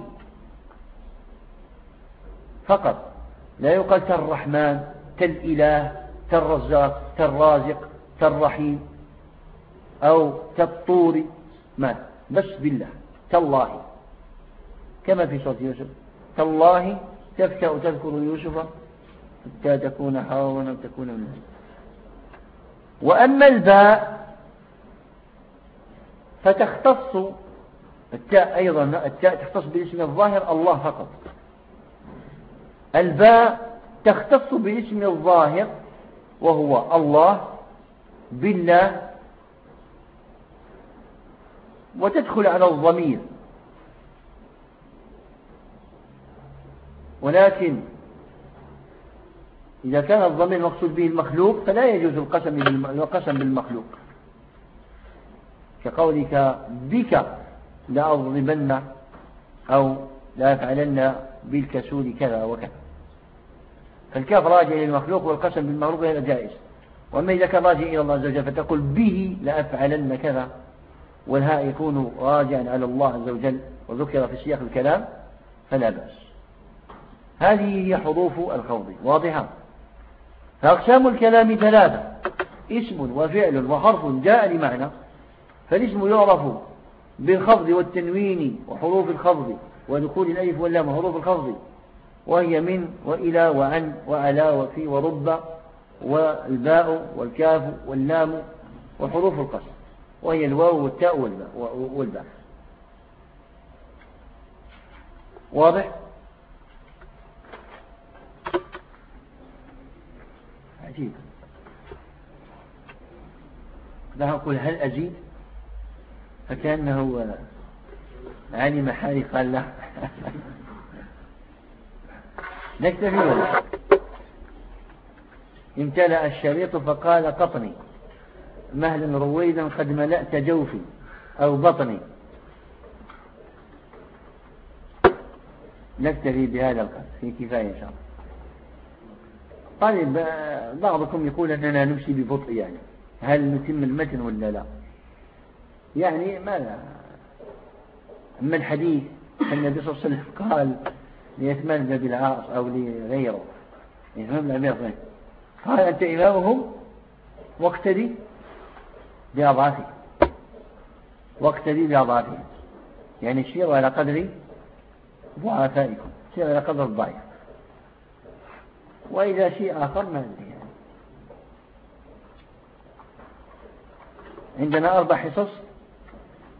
فقط. لا يقال تالرحمن تالإله تالرزاق تالرازق تالرحيم أو تالطور. ما؟ بس بالله. تالله. كما في صوت يوسف. تالله. تفتأ تذكر يوسف حتى تكون حاونا تكون من وأما الباء فتختص التاء أيضا التاء تختص باسم الظاهر الله فقط. الباء تختص باسم الظاهر وهو الله بالله وتدخل على الضمير. ولكن إذا كان الضمير مقصود به المخلوق فلا يجوز القسم بالمخلوق. كقولك بك لأضربن أو لا يفعلن بالكسول كذا وكذا. فالكاف راجع إلى المخلوق والقسم بالمخلوق هذا جائز. وأما إذا كان راجع إلى الله عز وجل فتقول به لأفعلن كذا والهاء يكون راجعا على الله عز وجل وذكر في سياق الكلام فلا بأس. هذه هي حروف الخوض. واضحة؟ فأقسام الكلام ثلاثة. اسم وفعل وحرف جاء لمعنى فالاسم يعرف بالخفض والتنوين وحروف الخفض ودخول الألف واللام وحروف الخفض وهي من وإلى وعن وعلى وفي ورب والباء والكاف واللام وحروف القسم. وهي الواو والتاء والباء. واضح؟ عجيب. لا أقول هل أجيب؟ فكأنه علم حالي قال لا. نكتفي. ولا امتلأ الشريط فقال قطني. مهلا رويدا قد ملأت جوفي أو بطني. نكتفي بهذا القدر. في كفاية إن شاء الله. طيب بعضكم يقول أننا نمشي ببطء يعني. هل نتم المتن ولا لا؟ يعني ماذا؟ أما الحديث النبي صلى الله عليه وسلم قال ليثمان بن العاص أو لغيره بن أبي قال أنت إمامهم؟ واقتدي بأضعافهم واقتدي بأضعافهم يعني سيروا على قدر ضعفائكم. سيروا على قدر الضعيف وإذا شيء آخر ما ندري. يعني. عندنا أربع حصص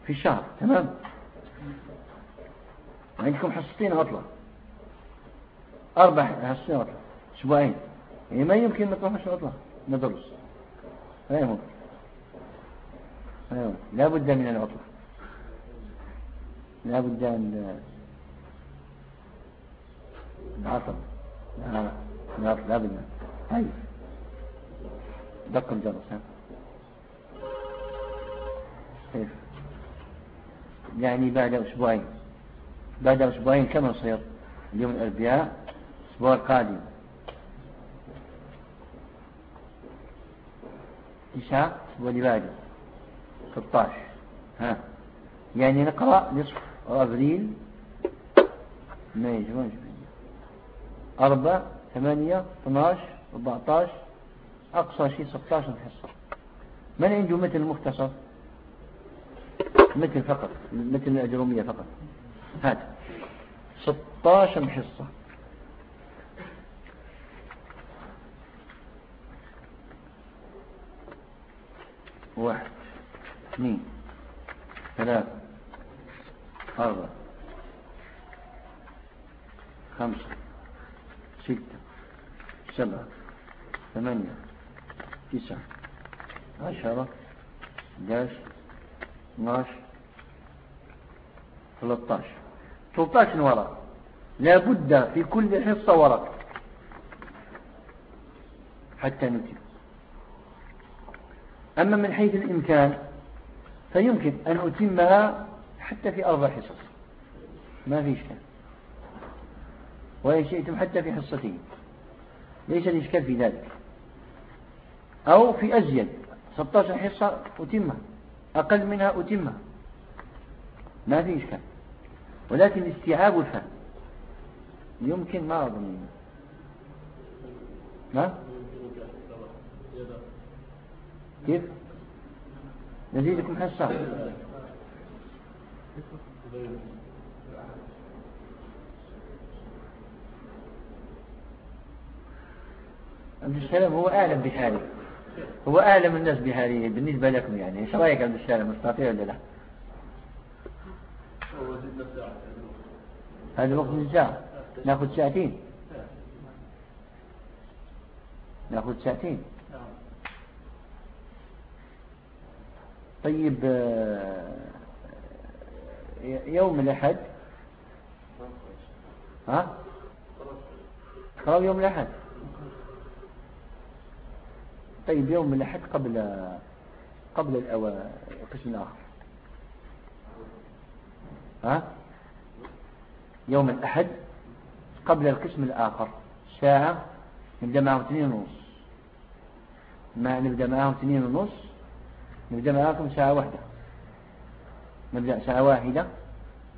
في الشهر تمام؟ عندكم حصتين عطلة أربع حصتين عطلة أسبوعين. يعني ما يمكن تروحش عطلة ندرس. لا يمكن لا بد من العطلة لا بد من العطل العطل لا بد. طيب. دق الجرس ها. كيف يعني بعد أسبوعين. بعد أسبوعين كم يصير؟ اليوم الأربعاء الأسبوع القادم. تسعة واللي بعده. 16 ها. يعني نقرأ نصف أبريل. ما يجب أربعة ثمانية 12 14 أقصى شيء 16 حصة من عنده مثل مختصر؟ مثل فقط مثل الأجرومية فقط. هذا 16 حصة واحد. اثنين ثلاثة أربعة خمسة ستة سبعة ثمانية تسعة عشرة 11 12 13 13 ورقة لا بد في كل حصة ورقة حتى نتم أما من حيث الإمكان فيمكن أن أتمها حتى في أربع حصص. ما في إشكال. وإن شئتم حتى في حصتين. ليس الإشكال في ذلك. أو في أزيد. 16 حصة أتمها. أقل منها أتمها. ما في إشكال. ولكن استيعاب الفهم يمكن ما أظن. ما كيف؟ نزيدكم حصة عبد السلام هو أعلم بحاله هو أعلم الناس بحاله بالنسبة لكم يعني. إيش رأيك عبد السلام؟ مستطيع ولا لا؟ هذا وقت من نأخذ ساعتين. نأخذ ساعتين. طيب آه، يوم الأحد؟ ها؟ خلاص يوم الأحد. طيب يوم الأحد قبل قبل القسم الآخر. ها؟ يوم الأحد قبل القسم الآخر. ساعة نبدأ معهم اثنين ونص. ما نبدأ معهم اثنين ونص؟ نبدأ معكم ساعة واحدة. نبدأ ساعة واحدة.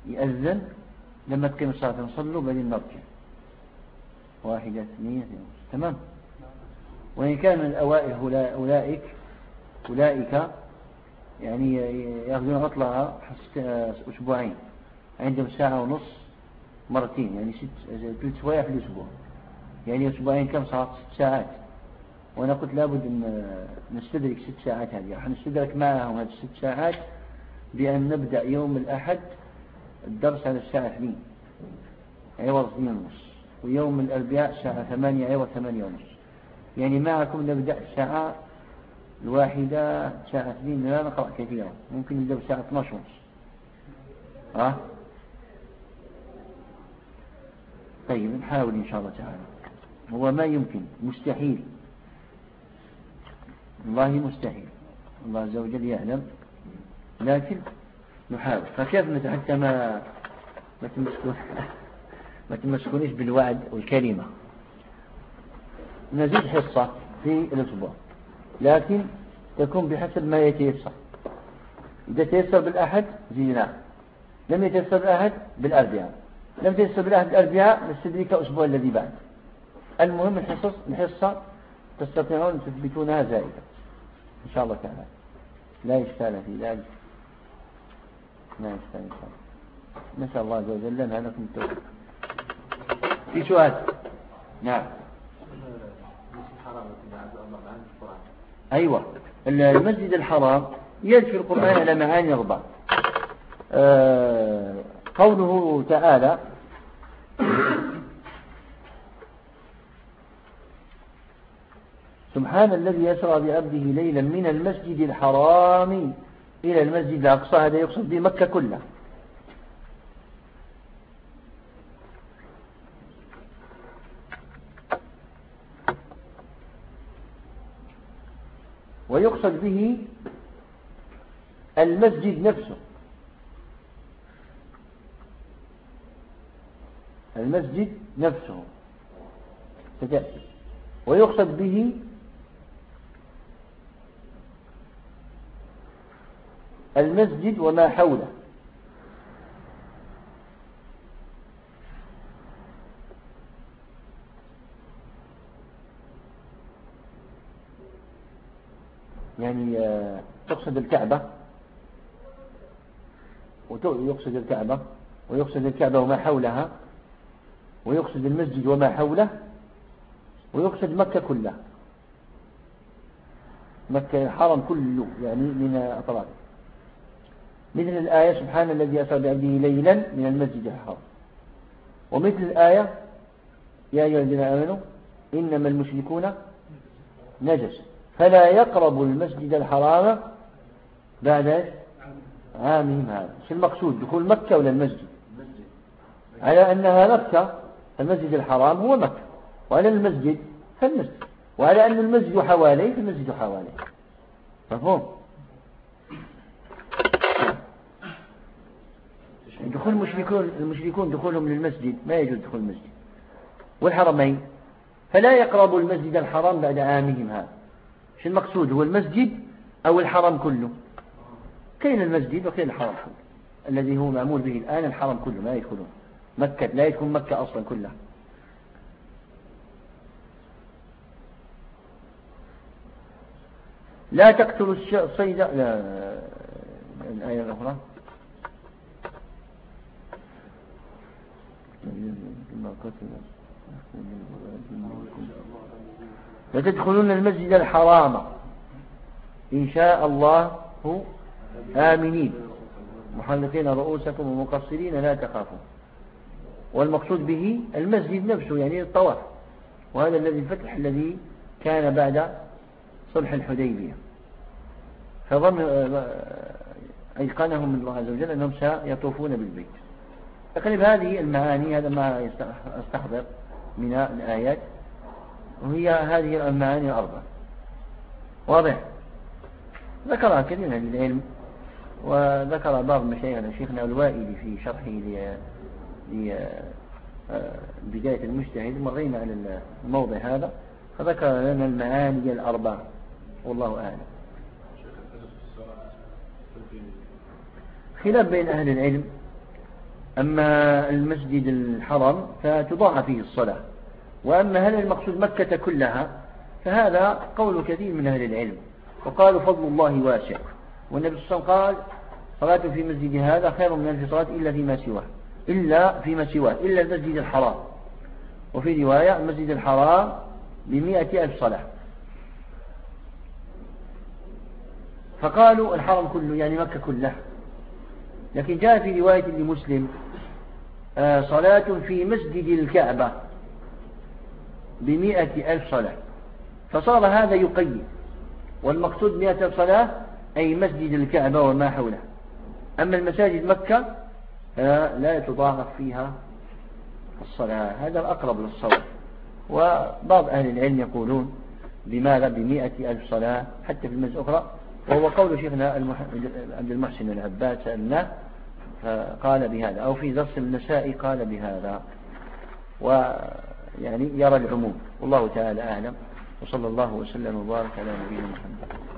يأذن. لما تقيم الصلاة نصلوا بعدين نرجع واحدة اثنين تمام؟ وإن كان من الأوائل أولئك أولئك يعني يأخذون عطلة أسبوعين. عندهم ساعة ونص مرتين يعني ست ثلاث شوية في الأسبوع. يعني أسبوعين كم؟ صارت ست ساعات. وأنا قلت لابد أن نستدرك ست ساعات هذه. راح نستدرك معهم هذه الست ساعات بأن نبدأ يوم الأحد الدرس على الساعة 2 عوض 2 ونص. ويوم الأربعاء الساعة 8 عوض 8 ونص. يعني معكم نبدأ الساعة الواحدة ساعة اثنين. لا نقرأ كثيرا. ممكن نبدأ الساعة 12 ونص. ها؟ طيب نحاول إن شاء الله تعالى. هو ما يمكن مستحيل. والله مستحيل. الله عز وجل يعلم. لكن نحاول. فكيف حتى ما ما تمسكون ما تمسكونيش بالوعد والكلمة؟ نزيد حصة في الأسبوع. لكن تكون بحسب ما يتيسر. إذا تيسر بالأحد زيناه. لم يتيسر بالأحد بالأربعاء. لم يتيسر بالأحد بالأربعاء نستدرك الأسبوع الذي بعد. المهم الحصص الحصة تستطيعون تثبتونها زائدة إن شاء الله تعالى. لا إشكال في ذلك. لا إشكال إن شاء الله نسأل الله عز وجل لنا لكم التوفيق. في سؤال؟ نعم. أيوة. المسجد الحرام يرد في القرآن على معاني أربع آه قوله تعالى سبحان الذي يسرى بعبده ليلا من المسجد الحرام إلى المسجد الأقصى هذا يقصد بمكة كلها. ويقصد به المسجد نفسه. المسجد نفسه. ويقصد به المسجد وما حوله. يعني آه، تقصد الكعبة؟ ويقصد الكعبة. ويقصد الكعبة وما حولها. ويقصد المسجد وما حوله. ويقصد مكة كلها. مكة الحرم كله يعني من أطراف. مثل الآية سبحان الذي أسر بعبده ليلا من المسجد الحرام. ومثل الآية يا أيها الذين آمنوا إنما المشركون نجس. فلا يقرب المسجد الحرام بعد عامهم هذا. شو المقصود؟ دخول مكة ولا المسجد؟ على أنها مكة المسجد الحرام هو مكة. وعلى المسجد فالمسجد. وعلى أن المسجد حواليه فالمسجد حواليه. مفهوم؟ دخول المشركون المشركون دخولهم للمسجد ما يجوز دخول المسجد. والحرمين فلا يقربوا المسجد الحرام بعد عامهم هذا. شو المقصود؟ هو المسجد أو الحرم كله؟ كاين المسجد وكاين الحرم. كله الذي هو معمول به الآن الحرم كله ما يدخلون. مكة لا يدخل مكة أصلا كلها. لا تقتلوا الصيد لا الآية الأخرى. لتدخلون المسجد الحرام. إن شاء الله آمنين. محلقين رؤوسكم ومقصرين لا تخافون والمقصود به المسجد نفسه يعني الطواف. وهذا الذي الفتح الذي كان بعد صلح الحديبية. فظن أيقنهم الله عز وجل أنهم سيطوفون بالبيت. تقريبا هذه المعاني هذا ما استحضر من الآيات وهي هذه المعاني الأربعة. واضح؟ ذكرها كثير من العلم وذكر بعض مشايخنا شيخنا الوائلي في شرحه لبداية المجتهد مرينا على الموضع هذا فذكر لنا المعاني الأربعة. والله أعلم. خلاف بين أهل العلم أما المسجد الحرم فتضاعف فيه الصلاة وأما هل المقصود مكة كلها فهذا قول كثير من أهل العلم وقالوا فضل الله واسع والنبي صلى الله عليه وسلم قال صلاة في مسجد هذا خير من ألف صلاة إلا فيما سواه إلا فيما سواه إلا المسجد الحرام. وفي رواية المسجد الحرام بمئة ألف صلاة. فقالوا الحرم كله يعني مكة كلها. لكن جاء في رواية لمسلم آه، صلاة في مسجد الكعبة بمئة ألف صلاة. فصار هذا يقيد والمقصود مئة صلاة أي مسجد الكعبة وما حوله. أما المساجد مكة لا يتضاعف فيها الصلاة. هذا الأقرب للصواب. وبعض أهل العلم يقولون بماذا بمئة ألف صلاة حتى في المسجد الأخرى وهو قول شيخنا عبد المحسن العباد سألناه قال بهذا أو في درس النساء قال بهذا. ويعني يرى العموم. والله تعالى أعلم. وصلى الله وسلم وبارك على نبينا محمد.